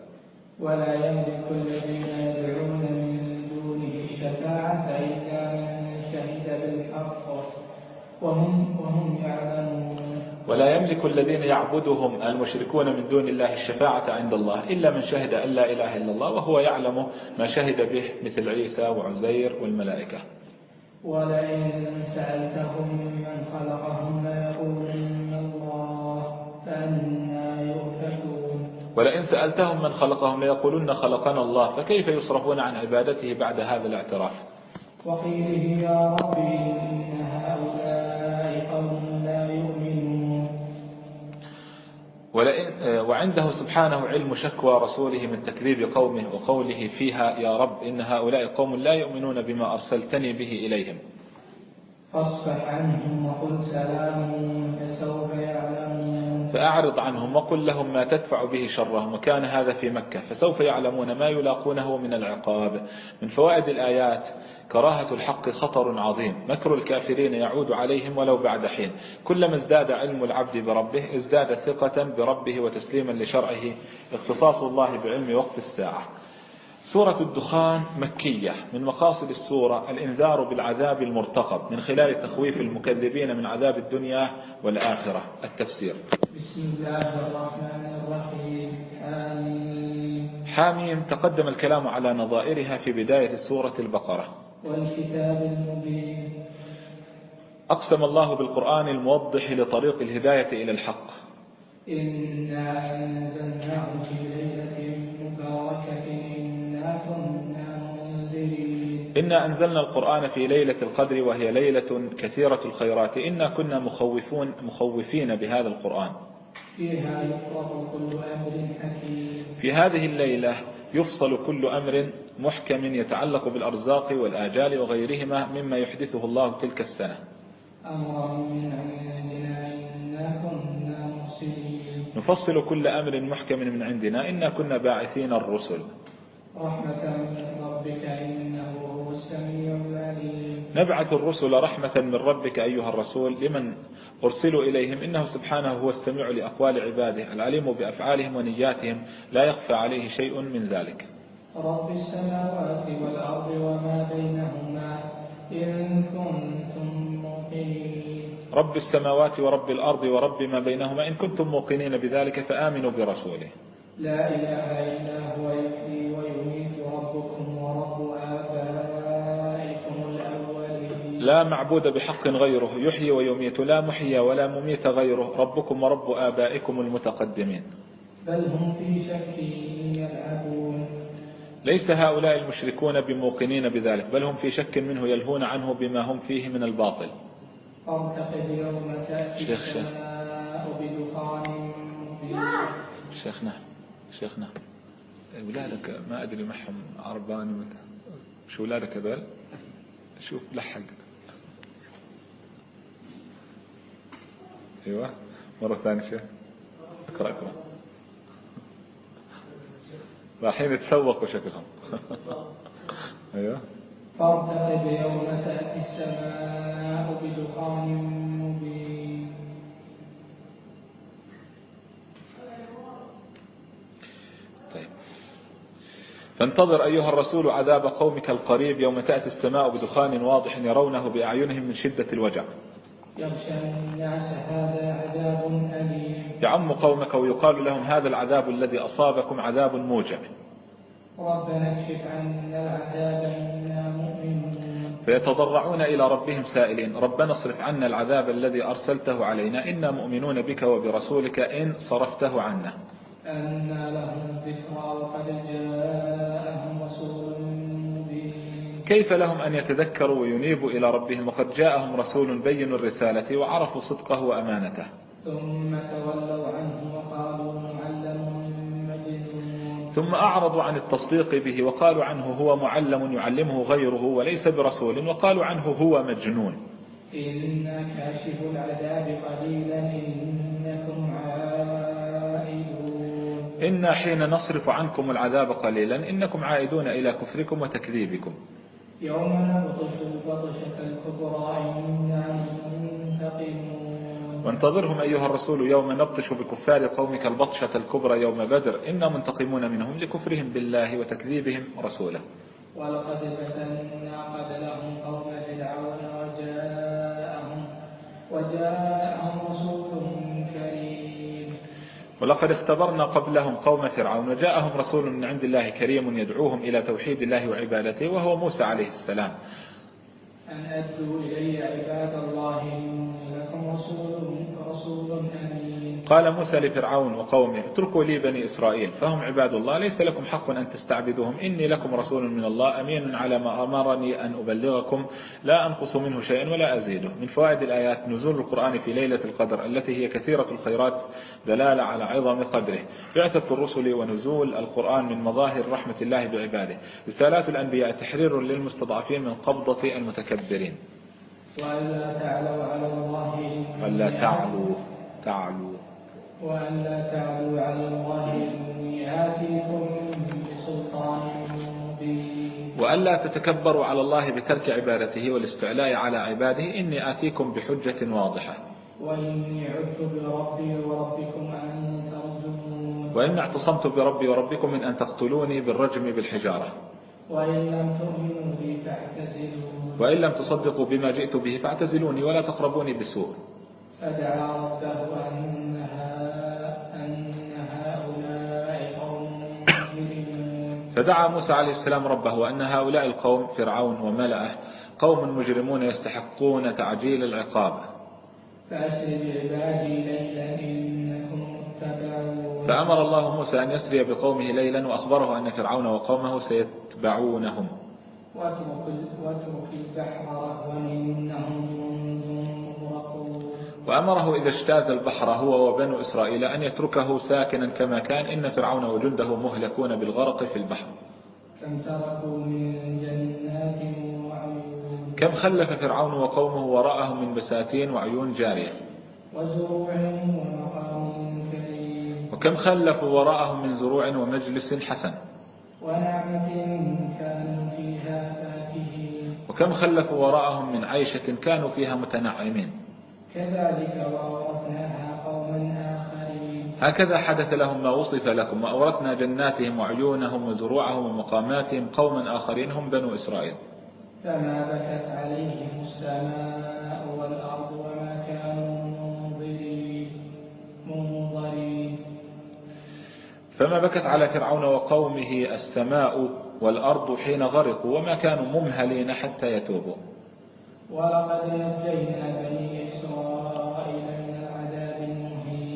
ولا يملك الذين يدعون من دونه الشفاعة إلا من شهد بالحق وهم, وهم يعلمون. ولا يملك الذين يعبدهم المشركون من دون الله الشفاعة عند الله إلا من شهد أن لا إله إلا الله وهو يعلم ما شهد به مثل عيسى وعزير والملائكة. ولئن سألتهم من خلقهم ليقولن الله فأنا يؤفكون. ولئن سألتهم من خلقهم ليقولن خلقنا الله فكيف يصرفون عن عبادته بعد هذا الاعتراف؟ وقيله يا ربي ولئن وعنده سبحانه علم شكوى رسوله من تكذيب قومه وقوله فيها يا رب إن هؤلاء قوم لا يؤمنون بما أرسلتني به إليهم. فاصفح عنهم وقل سلام فسوف فأعرض عنهم وقل لهم ما تدفع به شرهم وكان هذا في مكة فسوف يعلمون ما يلاقونه من العقاب. من فوائد الآيات كراهة الحق خطر عظيم مكر الكافرين يعود عليهم ولو بعد حين. كلما ازداد علم العبد بربه ازداد ثقة بربه وتسليما لشرعه اختصاص الله بعلم وقت الساعة. سورة الدخان مكية من مقاصد السورة الإنذار بالعذاب المرتقب من خلال تخويف المكذبين من عذاب الدنيا والآخرة. التفسير. بسم الله الرحمن الرحيم. حاميم تقدم الكلام على نظائرها في بداية سورة البقرة. والكتاب المبين. أقسم الله بالقرآن الموضح لطريق الهداية إلى الحق. إنا أنزلناه في ليلة إنا أنزلنا القرآن في ليلة القدر وهي ليلة كثيرة الخيرات. إنا كنا مخوفون مخوفين بهذا القرآن. فيها كل أمر حكيم. في هذه الليلة يفصل كل أمر محكم يتعلق بالأرزاق والآجال وغيرهما مما يحدثه الله تلك السنة. أمرا من عندنا إنا كنا مرسلين. نفصل كل أمر محكم من عندنا. إنا كنا باعثين الرسل. رحمة من ربك العليم نبعث الرسل رحمة من ربك أيها الرسول لمن أرسلوا إليهم إنه سبحانه هو السميع لأقوال عباده العليم بأفعالهم ونياتهم لا يخفى عليه شيء من ذلك. رب السماوات والأرض وما بينهما إن كنتم موقنين. رب السماوات ورب الأرض ورب ما بينهما إن كنتم موقنين بذلك فآمنوا برسوله. لا إله إلا هو لا معبود بحق غيره يحيي ويميت لا محيي ولا مميت غيره ربكم ورب آبائكم المتقدمين. بل هم في شك يلعبون. ليس هؤلاء المشركون بموقنين بذلك بل هم في شك منه يلهون عنه بما هم فيه من الباطل. فارتقب يوم تأتي شيخ شيخ. بدخان شيخنا شيخنا. أولادك ما أدري معهم عربان شو أولادك هذول؟ شوف لحق. أيوة. مرة ثانية شيخ. اقرأ اقرأ رايحين يتسوقوا شكلهم [LAUGHS] أيوة. فارتقب يوم تأتي السماء بدخان مبين. طيب. فانتظر أيها الرسول عذاب قومك القريب يوم تأتي السماء بدخان واضح يرونه بأعينهم من شدة الوجع. الناس هذا عذاب أليم. يعم قومك ويقال لهم هذا العذاب الذي أصابكم عذاب موجع ربنا اكشف عنا العذاب إنا مؤمنون. فيتضرعون إلى ربهم سائلين. ربنا اصرف عنا العذاب الذي أرسلته علينا. إنا مؤمنون بك وبرسولك إن صرفته عنا. أنا لهم الذكرى وقد كيف لهم أن يتذكروا وينيبوا إلى ربهم؟ وقد جاءهم رسول بين الرسالة وعرفوا صدقه وأمانته. ثم تولوا عنه وقالوا معلم مجنون. ثم أعرضوا عن التصديق به وقالوا عنه هو معلم يعلمه غيره وليس برسول وقالوا عنه هو مجنون. إنا كاشف العذاب قليلا إنكم عائدون. إنا حين نصرف عنكم العذاب قليلا إنكم عائدون إلى كفركم وتكذيبكم. يوم نبطش البطشة الكبرى إنا منتقمون. وانتظرهم أيها الرسول يوم نبطش بكفار قومك البطشة الكبرى يوم بدر. إنا منتقمون منهم لكفرهم بالله وتكذيبهم رسوله ولقد فتنا قبلهم قوم فرعون وجاءهم وجاءهم ولقد اختبرنا قبلهم قوم فرعون وجاءهم رسول من عند الله كريم يدعوهم إلى توحيد الله وعبادته وهو موسى عليه السلام. أن أدوا إلي عباد الله لكم رسول قال موسى لفرعون وقومه اتركوا لي بني إسرائيل فهم عباد الله ليس لكم حق أن تستعبدوهم إني لكم رسول من الله أمين على ما أمرني أن أبلغكم لا أنقص منه شيئا ولا أزيده. من فوائد الآيات نزول القرآن في ليلة القدر التي هي كثيرة الخيرات دلالة على عظم قدره. بعثة الرسل ونزول القرآن من مظاهر رحمة الله بعباده. رسالات الأنبياء تحرير للمستضعفين من قبضة المتكبرين. وألا تعلوا على الله ألا تعلوا تعلوا. وأن لا تعلوا على الله إني آتيكم بسلطان مبين. وألا تتكبروا على الله بترك عبادته والاستعلاء على عباده إني آتيكم بحجة واضحة. وإني عدت بربي وربكم أن ترجمون وإن اعتصمت بربي وربكم من أن تقتلوني بالرجم بالحجارة. وإن لم تؤمنوا بي فاعتزلون وإن لم تصدقوا بما جئت به فاعتزلوني ولا تقربوني بسوء. فدعا ربه أن فدعا موسى عليه السلام ربه وأن هؤلاء القوم فرعون وملأه قوم مجرمون يستحقون تعجيل العقاب. فأسر بعبادي ليلا إنكم متبعون فأمر الله موسى أن يسري بقومه ليلا وأخبره أن فرعون وقومه سيتبعونهم. واترك ال- واترك البحر رهوا إنهم وأمره إذا اجتاز البحر هو وبنو إسرائيل أن يتركه ساكنا كما كان إن فرعون وجنده مهلكون بالغرق في البحر. كم تركوا من جنات وعيون؟ كم خلف فرعون وقومه وراءهم من بساتين وعيون جارية. وزروع ومقام كريم. وكم خلفوا وراءهم من زروع ومجلس حسن. ونعمة كانوا فيها فاكهين. وكم خلفوا وراءهم من عيشة كانوا فيها متنعمين. كذلك وأورثناها قوما آخرين. هكذا حدث لهم ما وصف لكم وأورثنا جناتهم وعيونهم وزروعهم ومقاماتهم قوما آخرين هم بنو إسرائيل. فما بكت عليهم السماء والأرض وما كانوا منظرين. منظرين. فما بكت على فرعون وقومه السماء والأرض حين غرقوا وما كانوا ممهلين حتى يتوبوا. ولقد نجينا بني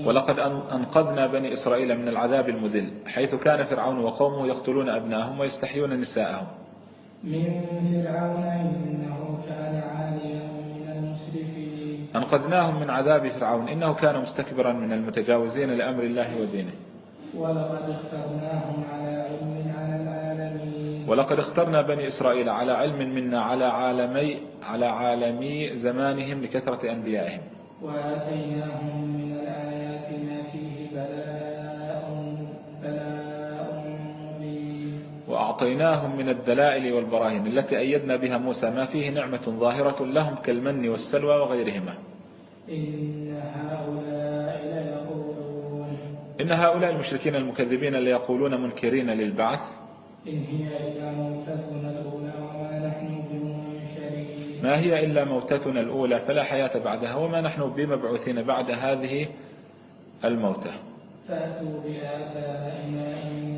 ولقد أن- أنقذنا بني إسرائيل من العذاب المذل حيث كان فرعون وقومه يقتلون أبناءهم ويستحيون نساءهم. من فرعون إنه كان عاليا من المسرفين أنقذناهم من عذاب فرعون إنه كان مستكبرا من المتجاوزين لأمر الله ودينه. ولقد اخترناهم على علم على العالمين. ولقد اخترنا بني إسرائيل على علم منا على عالمي على عالمي زمانهم لكثرة أنبيائهم. وآتيناهم من وأعطيناهم من الدلائل والبراهين التي أيدنا بها موسى ما فيه نعمة ظاهرة لهم كالمن والسلوى وغيرهما. إن هؤلاء ليقولون. إن هؤلاء المشركين المكذبين اللي يقولون منكرين للبعث. إن هي إلا موتتنا الأولى وما نحن بمنشرين ما هي إلا موتتنا الأولى فلا حياة بعدها وما نحن بمبعوثين بعد هذه الموتة. فأتوا بآبائنا إن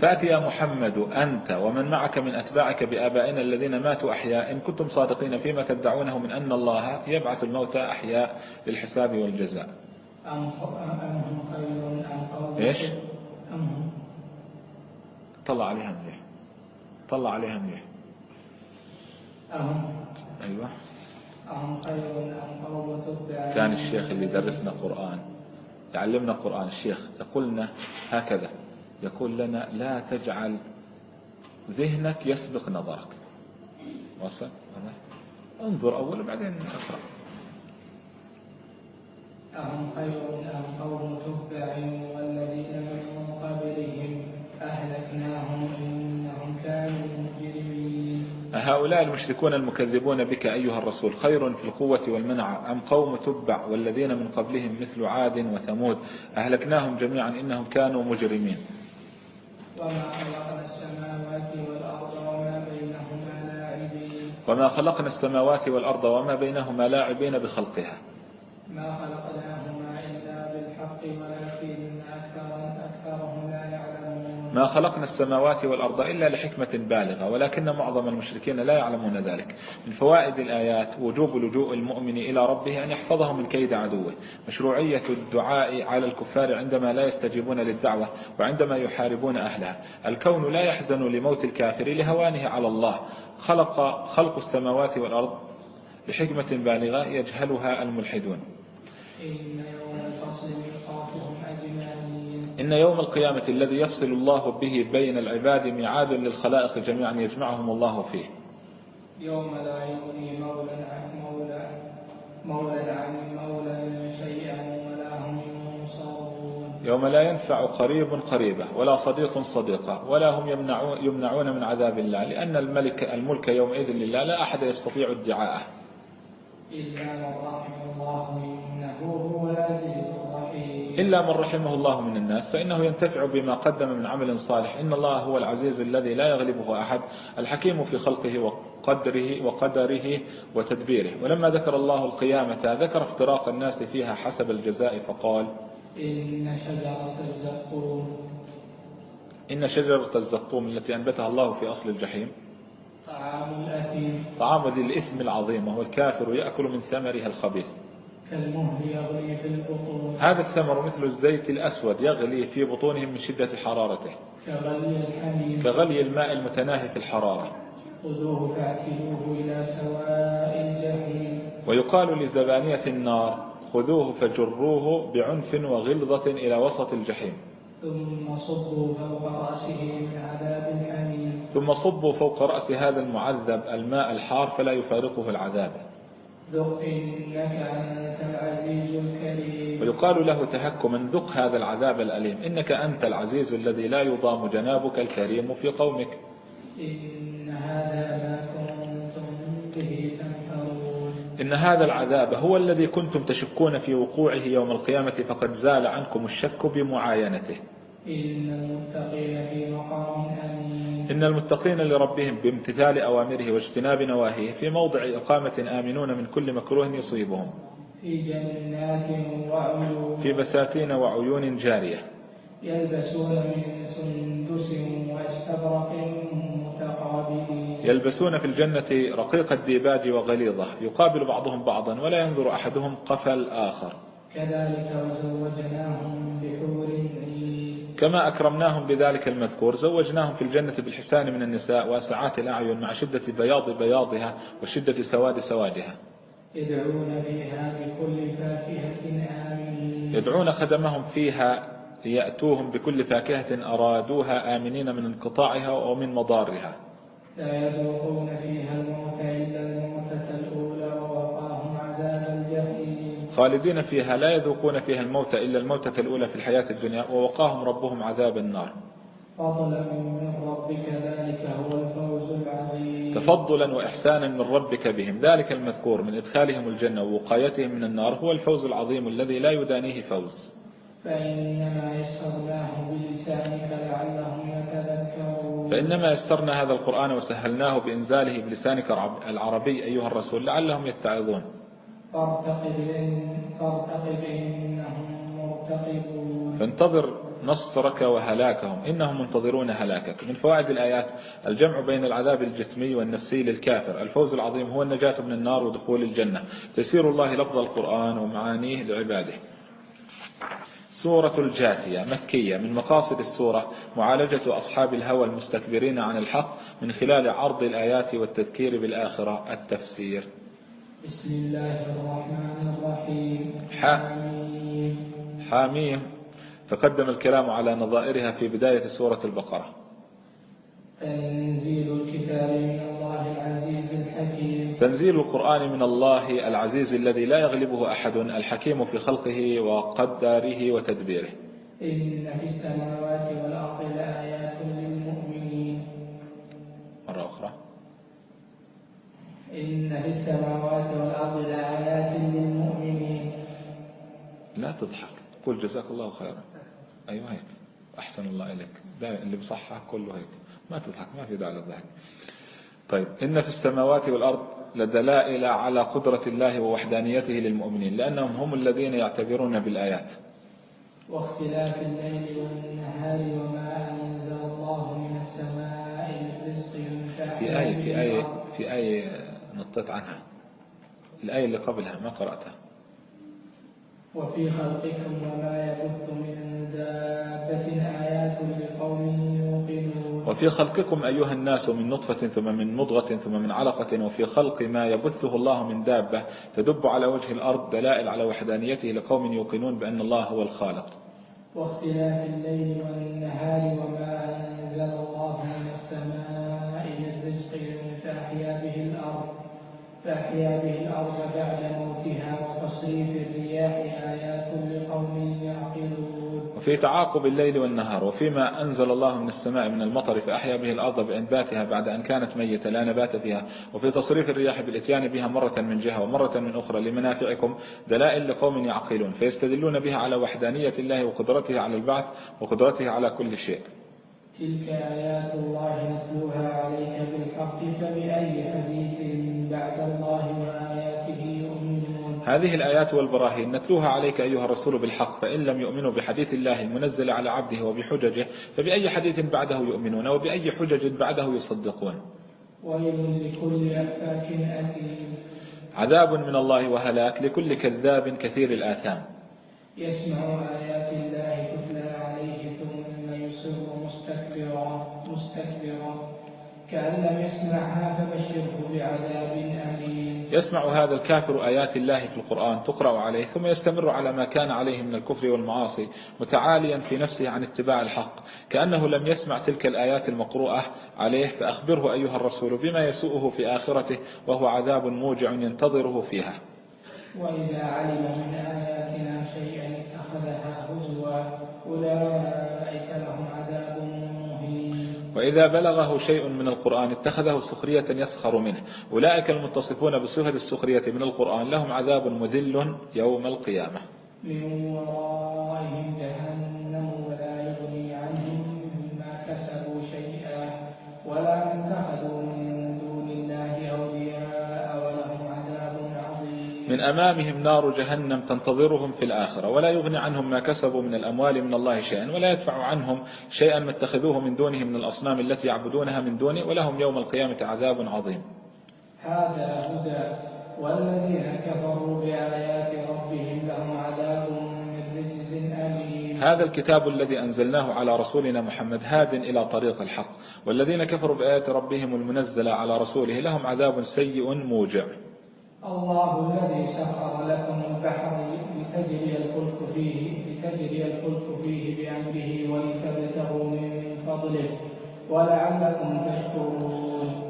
فأت يا محمد أنت ومن معك من أتباعك بآبائنا الذين ماتوا أحياء إن كنتم صادقين فيما تدعونه من أن الله يبعث الموتى أحياء للحساب والجزاء. أم هم خير أم قوم إيش؟ أم هم؟ طلع عليها مليح. طلع عليها مليح. أهم أيوة. أهم خير أم قوم كان الشيخ اللي درسنا قرآن يعلمنا قرآن الشيخ يقول لنا هكذا. يقول لنا لا تجعل ذهنك يسبق نظرك. وصل؟ انظر أول وبعدين أقرأ. أهم خير أم قوم تبع والذين من قبلهم أهلكناهم إنهم كانوا مجرمين. هؤلاء المشركون المكذبون بك أيها الرسول خير في القوة والمنع أم قوم تبع والذين من قبلهم مثل عاد وثمود أهلكناهم جميعا إنهم كانوا مجرمين. وما خلقنا السماوات والأرض وما بينهما لاعبين. وما خلقنا السماوات والأرض وما بينهما لاعبين بخلقها. ما خلقناهما إلا بالحق ولكن ما خلقنا السماوات والأرض إلا لحكمة بالغة ولكن معظم المشركين لا يعلمون ذلك. من فوائد الآيات وجوب لجوء المؤمن إلى ربه أن يحفظه من كيد عدوه. مشروعية الدعاء على الكفار عندما لا يستجيبون للدعوة وعندما يحاربون أهلها. الكون لا يحزن لموت الكافر لهوانه على الله. خلق خلق السماوات والأرض بحكمة بالغة يجهلها الملحدون. إن يوم القيامة الذي يفصل الله به بين العباد ميعاد للخلائق جميعا يجمعهم الله فيه. يوم لا يغني مولى عن مولى مولى عن مولى شيئا ولا هم ينصرون. يوم لا ينفع قريب قريبة ولا صديق صديقة ولا هم يمنعون, يمنعون من عذاب الله لأن الملك الملك يومئذ لله لا أحد يستطيع ادعاءه. إلا من رحم الله إنه هو الرحيم إلا من رحمه الله من الناس فإنه ينتفع بما قدم من عمل صالح. إن الله هو العزيز الذي لا يغلبه أحد الحكيم في خلقه وقدره وقدره وتدبيره. ولما ذكر الله القيامة ذكر افتراق الناس فيها حسب الجزاء فقال إن شجرة الزقوم. إن شجرة الزقوم التي أنبتها الله في أصل الجحيم. طعام الأثيم. طعام ذي الإثم العظيم وهو الكافر يأكل من ثمرها الخبيث. كالمهل يغلي في البطون. هذا الثمر مثل الزيت الأسود يغلي في بطونهم من شدة حرارته. كغلي الحميم. كغلي الماء المتناهي في الحرارة. خذوه فاعتلوه إلى سواء الجحيم. ويقال لزبانية النار خذوه فجروه بعنف وغلظة إلى وسط الجحيم. ثم صبوا فوق رأسه من عذاب الحميم ثم صبوا فوق رأس هذا المعذب الماء الحار فلا يفارقه العذاب. ذق إنك أنت العزيز الكريم. ويقال له تهكما ذق هذا العذاب الأليم. إنك أنت العزيز الذي لا يضام جنابك الكريم في قومك. إن هذا ما كنتم به إن هذا العذاب هو الذي كنتم تشكون في وقوعه يوم القيامة فقد زال عنكم الشك بمعاينته. إن المتقين في مقام أمين. إن المتقين لربهم بامتثال أوامره واجتناب نواهيه في موضع إقامة آمنون من كل مكروه يصيبهم. في جنات وعيون. في بساتين وعيون جارية. يلبسون من سندس واستبرق متقابلين. يلبسون في الجنة رقيق الديباج وغليظة. يقابل بعضهم بعضا ولا ينظر أحدهم قفى الآخر كذلك وزوجناهم بحور عين. كما أكرمناهم بذلك المذكور زوجناهم في الجنة بالحسان من النساء وأسعات الأعين مع شدة بياض بياضها وشدة سواد سوادها. يدعون فيها بكل فاكهة آمنين. يدعون خدمهم فيها ليأتوهم بكل فاكهة أرادوها آمنين من انقطاعها ومن مضارها. لا يذوقون فيها الموت إلا الموتة خالدين فيها لا يذوقون فيها الموت إلا الموتة الأولى في الحياة الدنيا ووقاهم ربهم عذاب النار. فضلا من ربك ذلك هو الفوز العظيم. تفضلا وإحسانا من ربك بهم ذلك المذكور من إدخالهم الجنة ووقايتهم من النار هو الفوز العظيم الذي لا يدانيه فوز. فإنما يسرناه بلسانك لعلهم يتذكرون. فإنما يسرنا هذا القرآن وسهلناه بإنزاله بلسانك العربي أيها الرسول لعلهم يتعظون. إنهم مرتقبون. فانتظر نصرك وهلاكهم. إنهم منتظرون هلاكك. من فوائد الآيات الجمع بين العذاب الجسمي والنفسي للكافر. الفوز العظيم هو النجاة من النار ودخول الجنة. تسير الله لفظ القرآن ومعانيه لعباده. سورة الجاثية مكية. من مقاصد السورة معالجة أصحاب الهوى المستكبرين عن الحق من خلال عرض الآيات والتذكير بالآخرة. التفسير. بسم الله الرحمن الرحيم. حميم. حاميم تقدم الكلام على نظائرها في بداية سورة البقرة. تنزيل الكتاب من الله العزيز الحكيم. تنزيل القرآن من الله العزيز الذي لا يغلبه أحد الحكيم في خلقه وقدره وتدبيره. إن في السماوات والأرض لآيات إن في السماوات والأرض لآيات للمؤمنين. لا تضحك. قل جزاك الله خيرا. أيوة هيك. أحسن الله إليك. ده اللي بصحة كله هيك. ما تضحك ما في داعي للضحك. طيب إن في السماوات والأرض لدلائل على قدرة الله ووحدانيته للمؤمنين لأنهم هم الذين يعتبرون بالآيات. واختلاف الليل والنهار وما أنزل الله من السماء من رزق في آية في آية في آية نطيت عنها. الآية اللي قبلها ما قرأتها. وفي خلقكم وما يبث من دابة آيات لقوم يوقنون. وفي خلقكم أيها الناس من نطفة ثم من مضغة ثم من علقة وفي خلق ما يبثه الله من دابة تدب على وجه الأرض دلائل على وحدانيته لقوم يوقنون بأن الله هو الخالق. واختلاف الليل والنهار وما أنزل الله من فأحيا به الأرض بعد موتها وتصريف الرياح آيات لقوم يعقلون. وفي تعاقب الليل والنهار وفيما أنزل الله من السماء من المطر فأحيا به الأرض بإنباتها بعد أن كانت ميتة لا نبات فيها. وفي تصريف الرياح بالإتيان بها مرة من جهة ومرة من أخرى لمنافعكم دلائل لقوم يعقلون. فيستدلون بها على وحدانية الله وقدرته على البعث وقدرته على كل شيء. تلك آيات الله نتلوها عليك بالحق فبأي حديث بعد الله وآياته يؤمنون. هذه الآيات والبراهين نتلوها عليك أيها الرسول بالحق فإن لم يؤمنوا بحديث الله المنزل على عبده وبحججه فبأي حديث بعده يؤمنون وبأي حجج بعده يصدقون. ويل لكل أفاك أثيم. عذاب من الله وهلاك لكل كذاب كثير الآثام. يسمع آيات الله تتلى عليه ثم يصر مستكبرا مستكبرا. كأن لم يسمعها فبشره بعذاب يسمع هذا الكافر آيات الله في القرآن تقرأ عليه ثم يستمر على ما كان عليه من الكفر والمعاصي متعاليا في نفسه عن اتباع الحق. كأنه لم يسمع تلك الآيات المقروءة عليه فأخبره أيها الرسول بما يسوءه في آخرته وهو عذاب موجع ينتظره فيها. وإذا علم من آياتنا شيئا اتخذها هزوا أولئك وإذا بلغه شيء من القرآن اتخذه سخرية يسخر منه. أولئك المتصفون بصفة السخرية من القرآن. لهم عذاب مذل يوم القيامة. من ورائهم جهنم. من أمامهم نار جهنم تنتظرهم في الآخرة ولا يغني عنهم ما كسبوا من الأموال من الله شيئا ولا يدفع عنهم شيئا ما اتخذوه من دونه من الأصنام التي يعبدونها من دونه ولهم يوم القيامة عذاب عظيم. هذا هدى والذين كفروا بآيات ربهم لهم عذاب من رجز أليم. هذا الكتاب الذي أنزلناه على رسولنا محمد هاد إلى طريق الحق والذين كفروا بآيات ربهم المنزلة على رسوله لهم عذاب سيء موجع. الله الذي سخر لكم البحر لتجري الفلك فيه لتجري الفلك فيه بأمره ولتبتغوا من فضله ولعلكم تشكرون.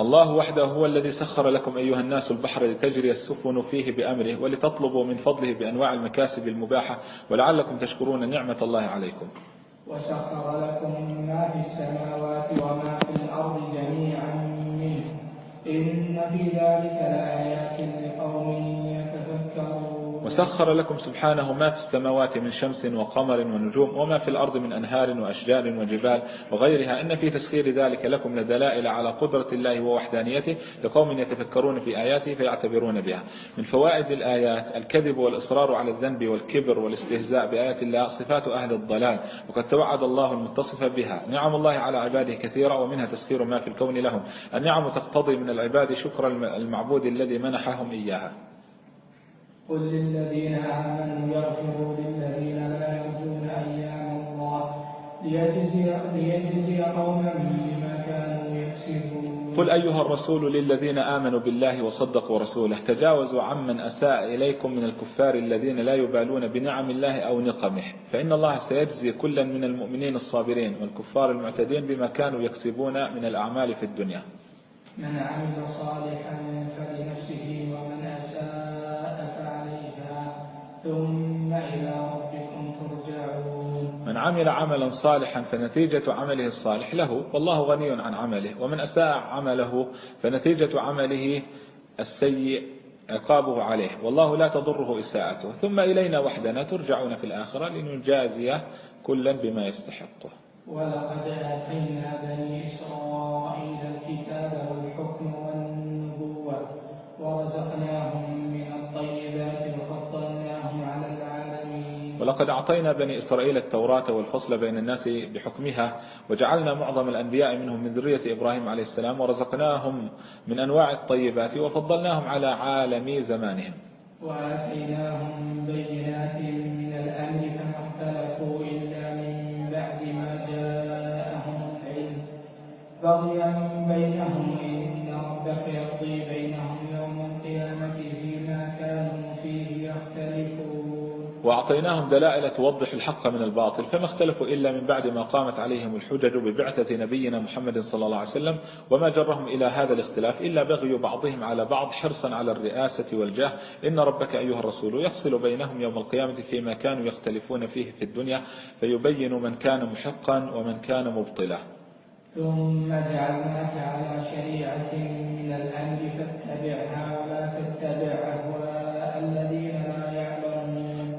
الله وحده هو الذي سخر لكم أيها الناس البحر لتجري السفن فيه بأمره ولتطلبوا من فضله بأنواع المكاسب المباحة ولعلكم تشكرون نعمة الله عليكم. وسخر لكم ما في السماوات وما في الأرض جميعا منه إن في ذلك لآيات وسخر لكم سبحانه ما في السماوات من شمس وقمر ونجوم وما في الأرض من أنهار وأشجار وجبال وغيرها. إن في تسخير ذلك لكم لدلائل على قدرة الله ووحدانيته لقوم يتفكرون في آياته فيعتبرون بها. من فوائد الآيات الكذب والإصرار على الذنب والكبر والاستهزاء بآيات الله صفات أهل الضلال وقد توعد الله المتصف بها. نعم الله على عباده كثيرة ومنها تسخير ما في الكون لهم. النعم تقتضي من العباد شكر المعبود الذي منحهم إياها. قل للذين آمنوا يغفروا للذين لا يرجون أيام الله ليجزي, ليجزي قوما بما كانوا يكسبون. قل أيها الرسول للذين آمنوا بالله وصدقوا رسوله تجاوزوا عمن أساء إليكم من الكفار الذين لا يبالون بنعم الله أو نقمه فإن الله سيجزي كلا من المؤمنين الصابرين والكفار المعتدين بما كانوا يكسبون من الأعمال في الدنيا. من عمل صالحا فلنفسه ثم إلى ربكم ترجعون. من عمل عملا صالحا فنتيجة عمله الصالح له والله غني عن عمله. ومن أساء عمله فنتيجة عمله السيء عقابه عليه. والله لا تضره إساءته. ثم إلينا وحدنا ترجعون في الآخرة لنجازي كلا بما يستحقه. ولقد آتينا بني إسرائيل الكتاب والحكم والنبوة ورزقناهم ولقد أعطينا بني إسرائيل التوراة والفصل بين الناس بحكمها وجعلنا معظم الأنبياء منهم من ذرية إبراهيم عليه السلام ورزقناهم من أنواع الطيبات وفضلناهم على عالم زمانهم. وآتيناهم بينات من الأمر فما اختلفوا إلا من بعد ما جاءهم العلم. بغيا وأعطيناهم دلائل توضح الحق من الباطل فما اختلفوا إلا من بعد ما قامت عليهم الحجج ببعثة نبينا محمد صلى الله عليه وسلم وما جرهم إلى هذا الاختلاف إلا بغي بعضهم على بعض حرصا على الرئاسة والجاه. إن ربك أيها الرسول يفصل بينهم يوم القيامة فيما كانوا يختلفون فيه في الدنيا فيبين من كان محقا ومن كان مبطلا. ثم جعلناك على شريعة من الأمر فاتبعها ولا تتبع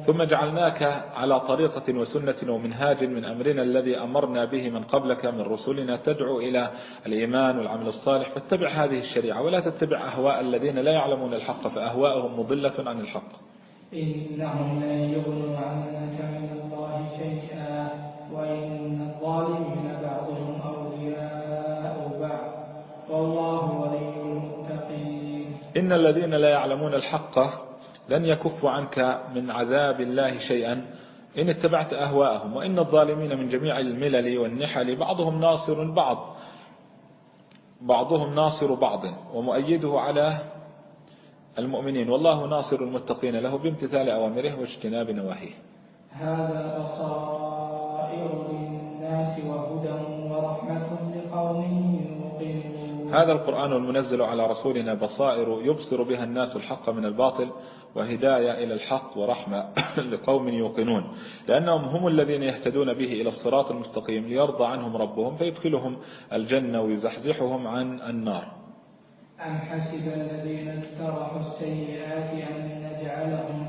ثم جعلناك على طريقة وسنة ومنهاج من أمرنا الذي أمرنا به من قبلك من رسلنا تدعو إلى الإيمان والعمل الصالح. فاتبع هذه الشريعة ولا تتبع أهواء الذين لا يعلمون الحق فأهواءهم مضلة عن الحق. إنهم لن يغنوا عنك من الله شيئا وإن الظالمين بعضهم أولياء بعض. والله ولي المتقين. إن الذين لا يعلمون الحق لن يكفوا عنك من عذاب الله شيئا. إن اتبعت أهواءهم وإن الظالمين من جميع الملل والنحل بعضهم ناصر بعض بعضهم ناصر بعض ومؤيده على المؤمنين. والله ناصر المتقين له بامتثال أوامره واجتناب نواهيه. هذا بصائر للناس وهدى ورحمة لقوم يوقنون. هذا القرآن المنزل على رسولنا بصائر يبصر بها الناس الحق من الباطل. وهداية إلى الحق ورحمة [COUGHS] لقوم يوقنون لأنهم هم الذين يهتدون به إلى الصراط المستقيم ليرضى عنهم ربهم فيدخلهم الجنة ويزحزحهم عن النار أم حسب الذين اجترحوا السيئات أن نجعلهم.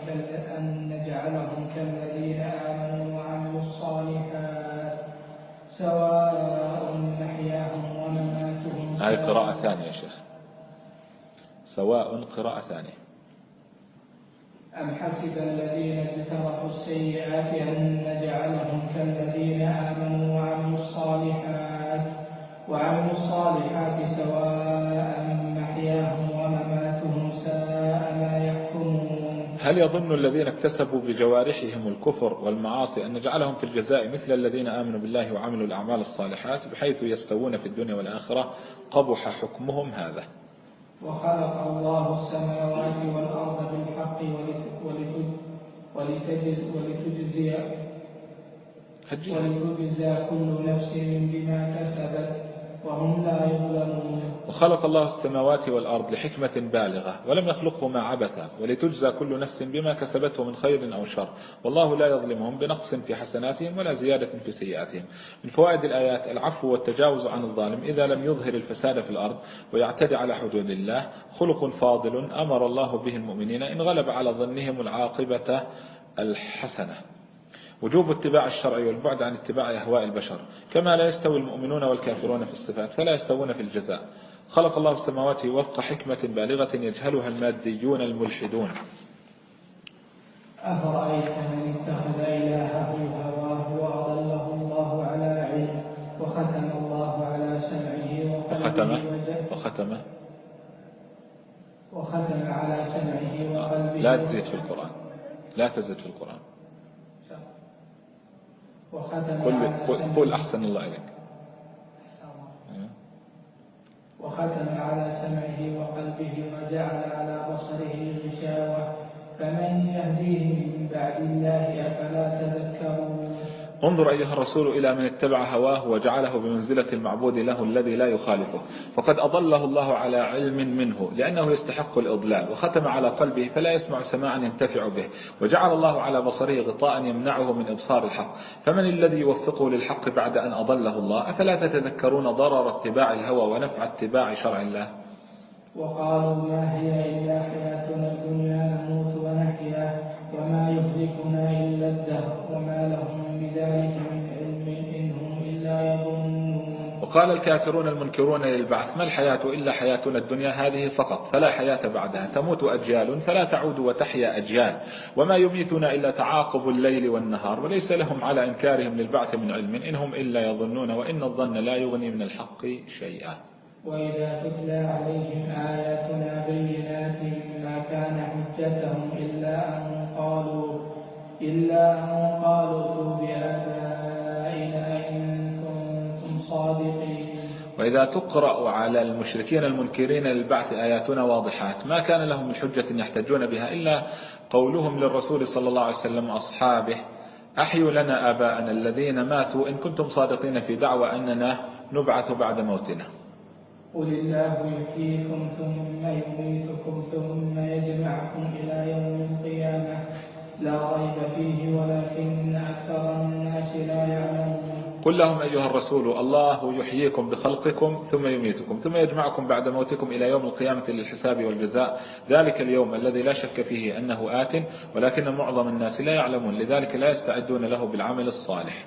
أن نجعلهم كالذين آمنوا وعملوا الصالحات سواء محياهم ومماتهم هذه. قراءة ثانية يا شيخ سواء قراءة ثانية أم حسب الذين اجترحوا السيئات أن نجعلهم كالذين آمنوا وعملوا الصالحات وعملوا الصالحات سواء محياهم ومماتهم ساء ما يحكمون. هل يظن الذين اكتسبوا بجوارحهم الكفر والمعاصي أن نجعلهم في الجزاء مثل الذين آمنوا بالله وعملوا الأعمال الصالحات بحيث يستوون في الدنيا والآخرة؟ قبح حكمهم هذا. وخلق الله السماوات والأرض بالحق ولت- ولت- ولتجز ولتجزي. ولتجزى كل نفس بما كسبت وخلق الله السماوات والأرض لحكمة بالغة ولم يخلقهما عبثا ولتجزى كل نفس بما كسبته من خير أو شر. والله لا يظلمهم بنقص في حسناتهم ولا زيادة في سيئاتهم. من فوائد الآيات العفو والتجاوز عن الظالم إذا لم يظهر الفساد في الأرض ويعتدي على حدود الله. خلق فاضل أمر الله به المؤمنين إن غلب على ظنهم العاقبة الحسنة. وجوب اتباع الشرع والبعد عن اتباع أهواء البشر. كما لا يستوي المؤمنون والكافرون في الصفات فلا يستوون في الجزاء. خلق الله السماوات وفق حكمة بالغة يجهلها الماديون الملحدون. أفرأيت من اتخذ إلهه هواه وأضله الله على علم وختم الله على سمعه وختمه وختمه وختم. على سمعه وقلبه لا تزيد في القرآن. لا تزيد في القرآن. وختم قل, قل, قل أحسن الله إليك. وختم على سمعه وقلبه وجعل على بصره غشاوة. فمن يهديه من بعد الله أفلا تذكرون؟ انظر أيها الرسول إلى من اتبع هواه وجعله بمنزلة المعبود له الذي لا يخالفه. فقد أضله الله على علم منه لأنه يستحق الإضلال وختم على قلبه فلا يسمع سماعا ينتفع به وجعل الله على بصره غطاء يمنعه من إبصار الحق. فمن الذي يوفقه للحق بعد أن أضله الله؟ أفلا تتذكرون ضرر اتباع الهوى ونفع اتباع شرع الله؟ وقالوا ما هي إلا حياتنا الدنيا نموت ونحيا وما يهلكنا إلا الدهر. وقال الكافرون المنكرون للبعث ما الحياة إلا حياتنا الدنيا هذه فقط فلا حياة بعدها تموت أجيال فلا تعود وتحيا أجيال وما يميتنا إلا تعاقب الليل والنهار وليس لهم على إنكارهم للبعث من علم إن هم إلا يظنون وإن الظن لا يغني من الحق شيئا. وإذا تتلى عليهم آياتنا بينات ما كان حجتهم إلا أن قالوا إلا أن قالوا بآبائنا إن كنتم صادقين. وإذا تقرأ على المشركين المنكرين للبعث آياتنا واضحات ما كان لهم من حجة يحتجون بها إلا قولهم للرسول صلى الله عليه وسلم وأصحابه أحيوا لنا آباءنا الذين ماتوا إن كنتم صادقين في دعوى أننا نبعث بعد موتنا. قل الله يحييكم ثم يميتكم ثم يجمعكم إلى يوم القيامة. لا ريب فيه ولكن أكثر الناس لا يعلمون. قل لهم أيها الرسول الله يحييكم بخلقكم ثم يميتكم ثم يجمعكم بعد موتكم إلى يوم القيامة للحساب والجزاء. ذلك اليوم الذي لا شك فيه أنه آت ولكن معظم الناس لا يعلمون لذلك لا يستعدون له بالعمل الصالح.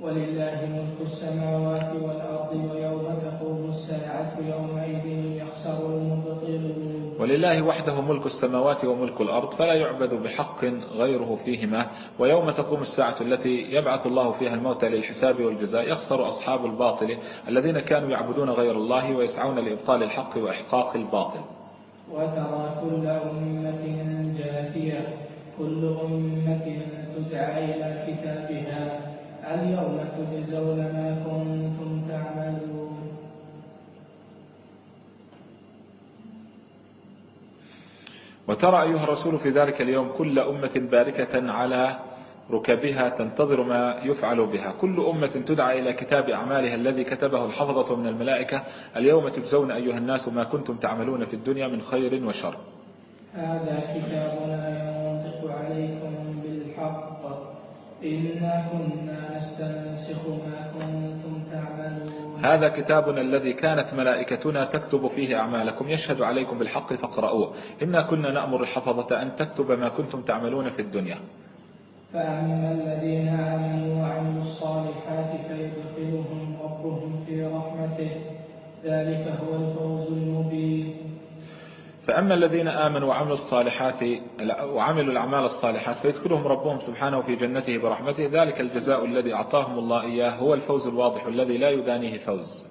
ولله ملك السماوات والأرض ويوم تقوم الساعة يومئذ يخسر المبطلون ولله وحده ملك السماوات وملك الأرض فلا يعبد بحق غيره فيهما ويوم تقوم الساعة التي يبعث الله فيها الموتى للحساب والجزاء يخسر أصحاب الباطل الذين كانوا يعبدون غير الله ويسعون لإبطال الحق وإحقاق الباطل. وترى كل أمة جاثية كل أمة تدعى إلى كتابها اليوم تجزون ما وترى أيها الرسول في ذلك اليوم كل أمة باركة على ركبها تنتظر ما يفعل بها. كل أمة تدعى إلى كتاب أعمالها الذي كتبه الحفظة من الملائكة. اليوم تجزون أيها الناس ما كنتم تعملون في الدنيا من خير وشر. هذا كتابنا ينطق عليكم بالحق. إنا كنا هذا كتابنا الذي كانت ملائكتنا تكتب فيه أعمالكم. يشهد عليكم بالحق فاقرؤوه. إنا كنا نأمر الحفظة أن تكتب ما كنتم تعملون في الدنيا. فأما الذين آمنوا وعملوا الصالحات فيدخلهم ربهم في رحمته. ذلك هو الفوز المبين. فأما الذين آمنوا وعملوا الصالحات وعملوا الأعمال الصالحات فيدخلهم ربهم سبحانه في جنته برحمته. ذلك الجزاء الذي أعطاهم الله إياه هو الفوز الواضح الذي لا يدانيه فوز.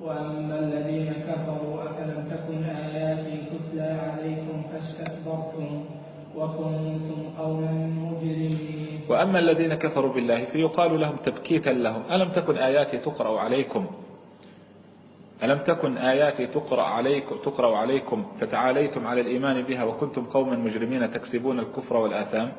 وأما الذين كفروا أفلم تكن آياتي تتلى عليكم فاستكبرتم وكنتم قوما مجرمين؟ وأما الذين كفروا بالله فيقال لهم تبكيتا لهم ألم تكن آياتي تقرأ عليكم؟ ألم تكن آياتي تقرأ عليكم, تقرأ عليكم فتعاليتم على الإيمان بها وكنتم قوما مجرمين تكسبون الكفر والآثام؟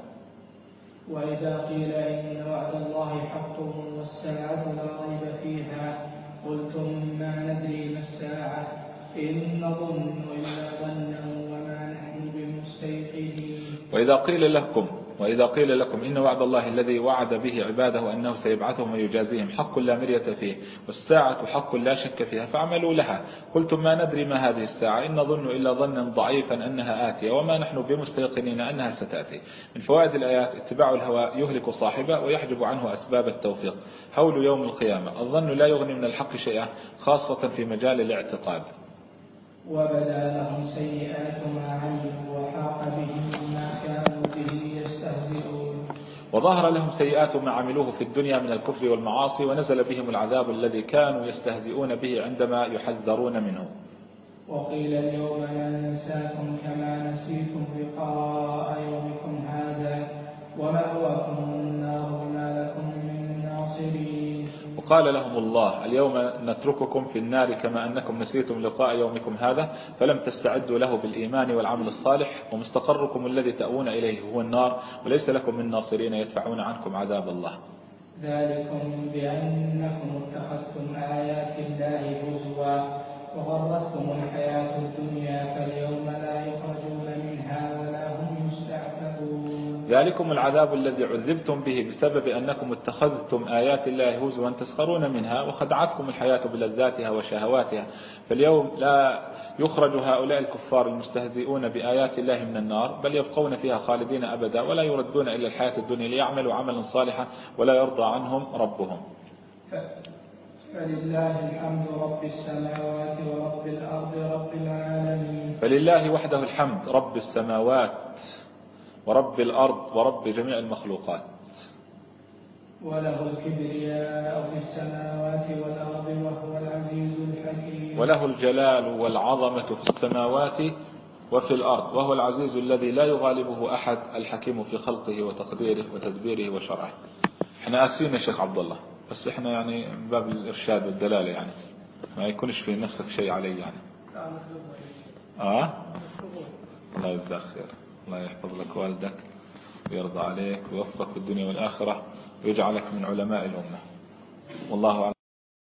وإذا قيل إن وعد الله حق والساعة لا ريب فيها قلتم ما ندري ما الساعة. إن نظن إلا ظنا وما نحن بمستيقنين. وإذا قيل لكم وإذا قيل لكم إن وعد الله الذي وعد به عباده أنه سيبعثهم ويجازيهم حق لا مرية فيه والساعة حق لا شك فيها فاعملوا لها. قلتم ما ندري ما هذه الساعة. إن نظن إلا ظنا ضعيفا أنها آتية وما نحن بمستيقنين أنها ستأتي. من فوائد الآيات اتباع الهوى يهلك صاحبه ويحجب عنه أسباب التوفيق. هول يوم القيامة. الظن لا يغني من الحق شيئا خاصة في مجال الاعتقاد. وبدأ لهم سيئات ما عملوا وحاق بهم وظهر لهم سيئات ما عملوه في الدنيا من الكفر والمعاصي ونزل بهم العذاب الذي كانوا يستهزئون به عندما يحذرون منه. وقيل اليوم ننساكم كما نسيتم لقاء يومكم هذا ومأواكم وقال لهم الله اليوم نترككم في النار كما أنكم نسيتم لقاء يومكم هذا فلم تستعدوا له بالإيمان والعمل الصالح ومستقركم الذي تأوون إليه هو النار وليس لكم من ناصرين يدفعون عنكم عذاب الله. ذلكم بأنكم اتخذتم آيات الله هزوا وغرتكم الحياة الدنيا فاليوم لا يخرجون ذلكم العذاب الذي عذبتم به بسبب أنكم اتخذتم آيات الله هزوا تسخرون منها وخدعتكم الحياة بلذاتها وشهواتها. فاليوم لا يخرج هؤلاء الكفار المستهزئون بآيات الله من النار بل يبقون فيها خالدين أبدا ولا يردون إلى الحياة الدنيا ليعملوا عملا صالحا ولا يرضى عنهم ربهم. فلله الحمد رب السماوات ورب الأرض رب العالمين. فلله وحده الحمد رب السماوات ورب الأرض ورب جميع المخلوقات. وله الكبرياء في السماوات والأرض وهو العزيز الحكيم. وله الجلال والعظمة في السماوات وفي الأرض وهو العزيز الذي لا يغالبه أحد الحكيم في خلقه وتقديره وتدبيره وشرعه. إحنا آسفين يا شيخ عبد الله بس إحنا يعني من باب الإرشاد والدلالة يعني. ما يكونش في نفسك شيء علي يعني. آه؟ الله يجزاك خير. الله يحفظ لك والدك ويرضى عليك ويوفقك الدنيا والآخرة ويجعلك من علماء الأمة. والله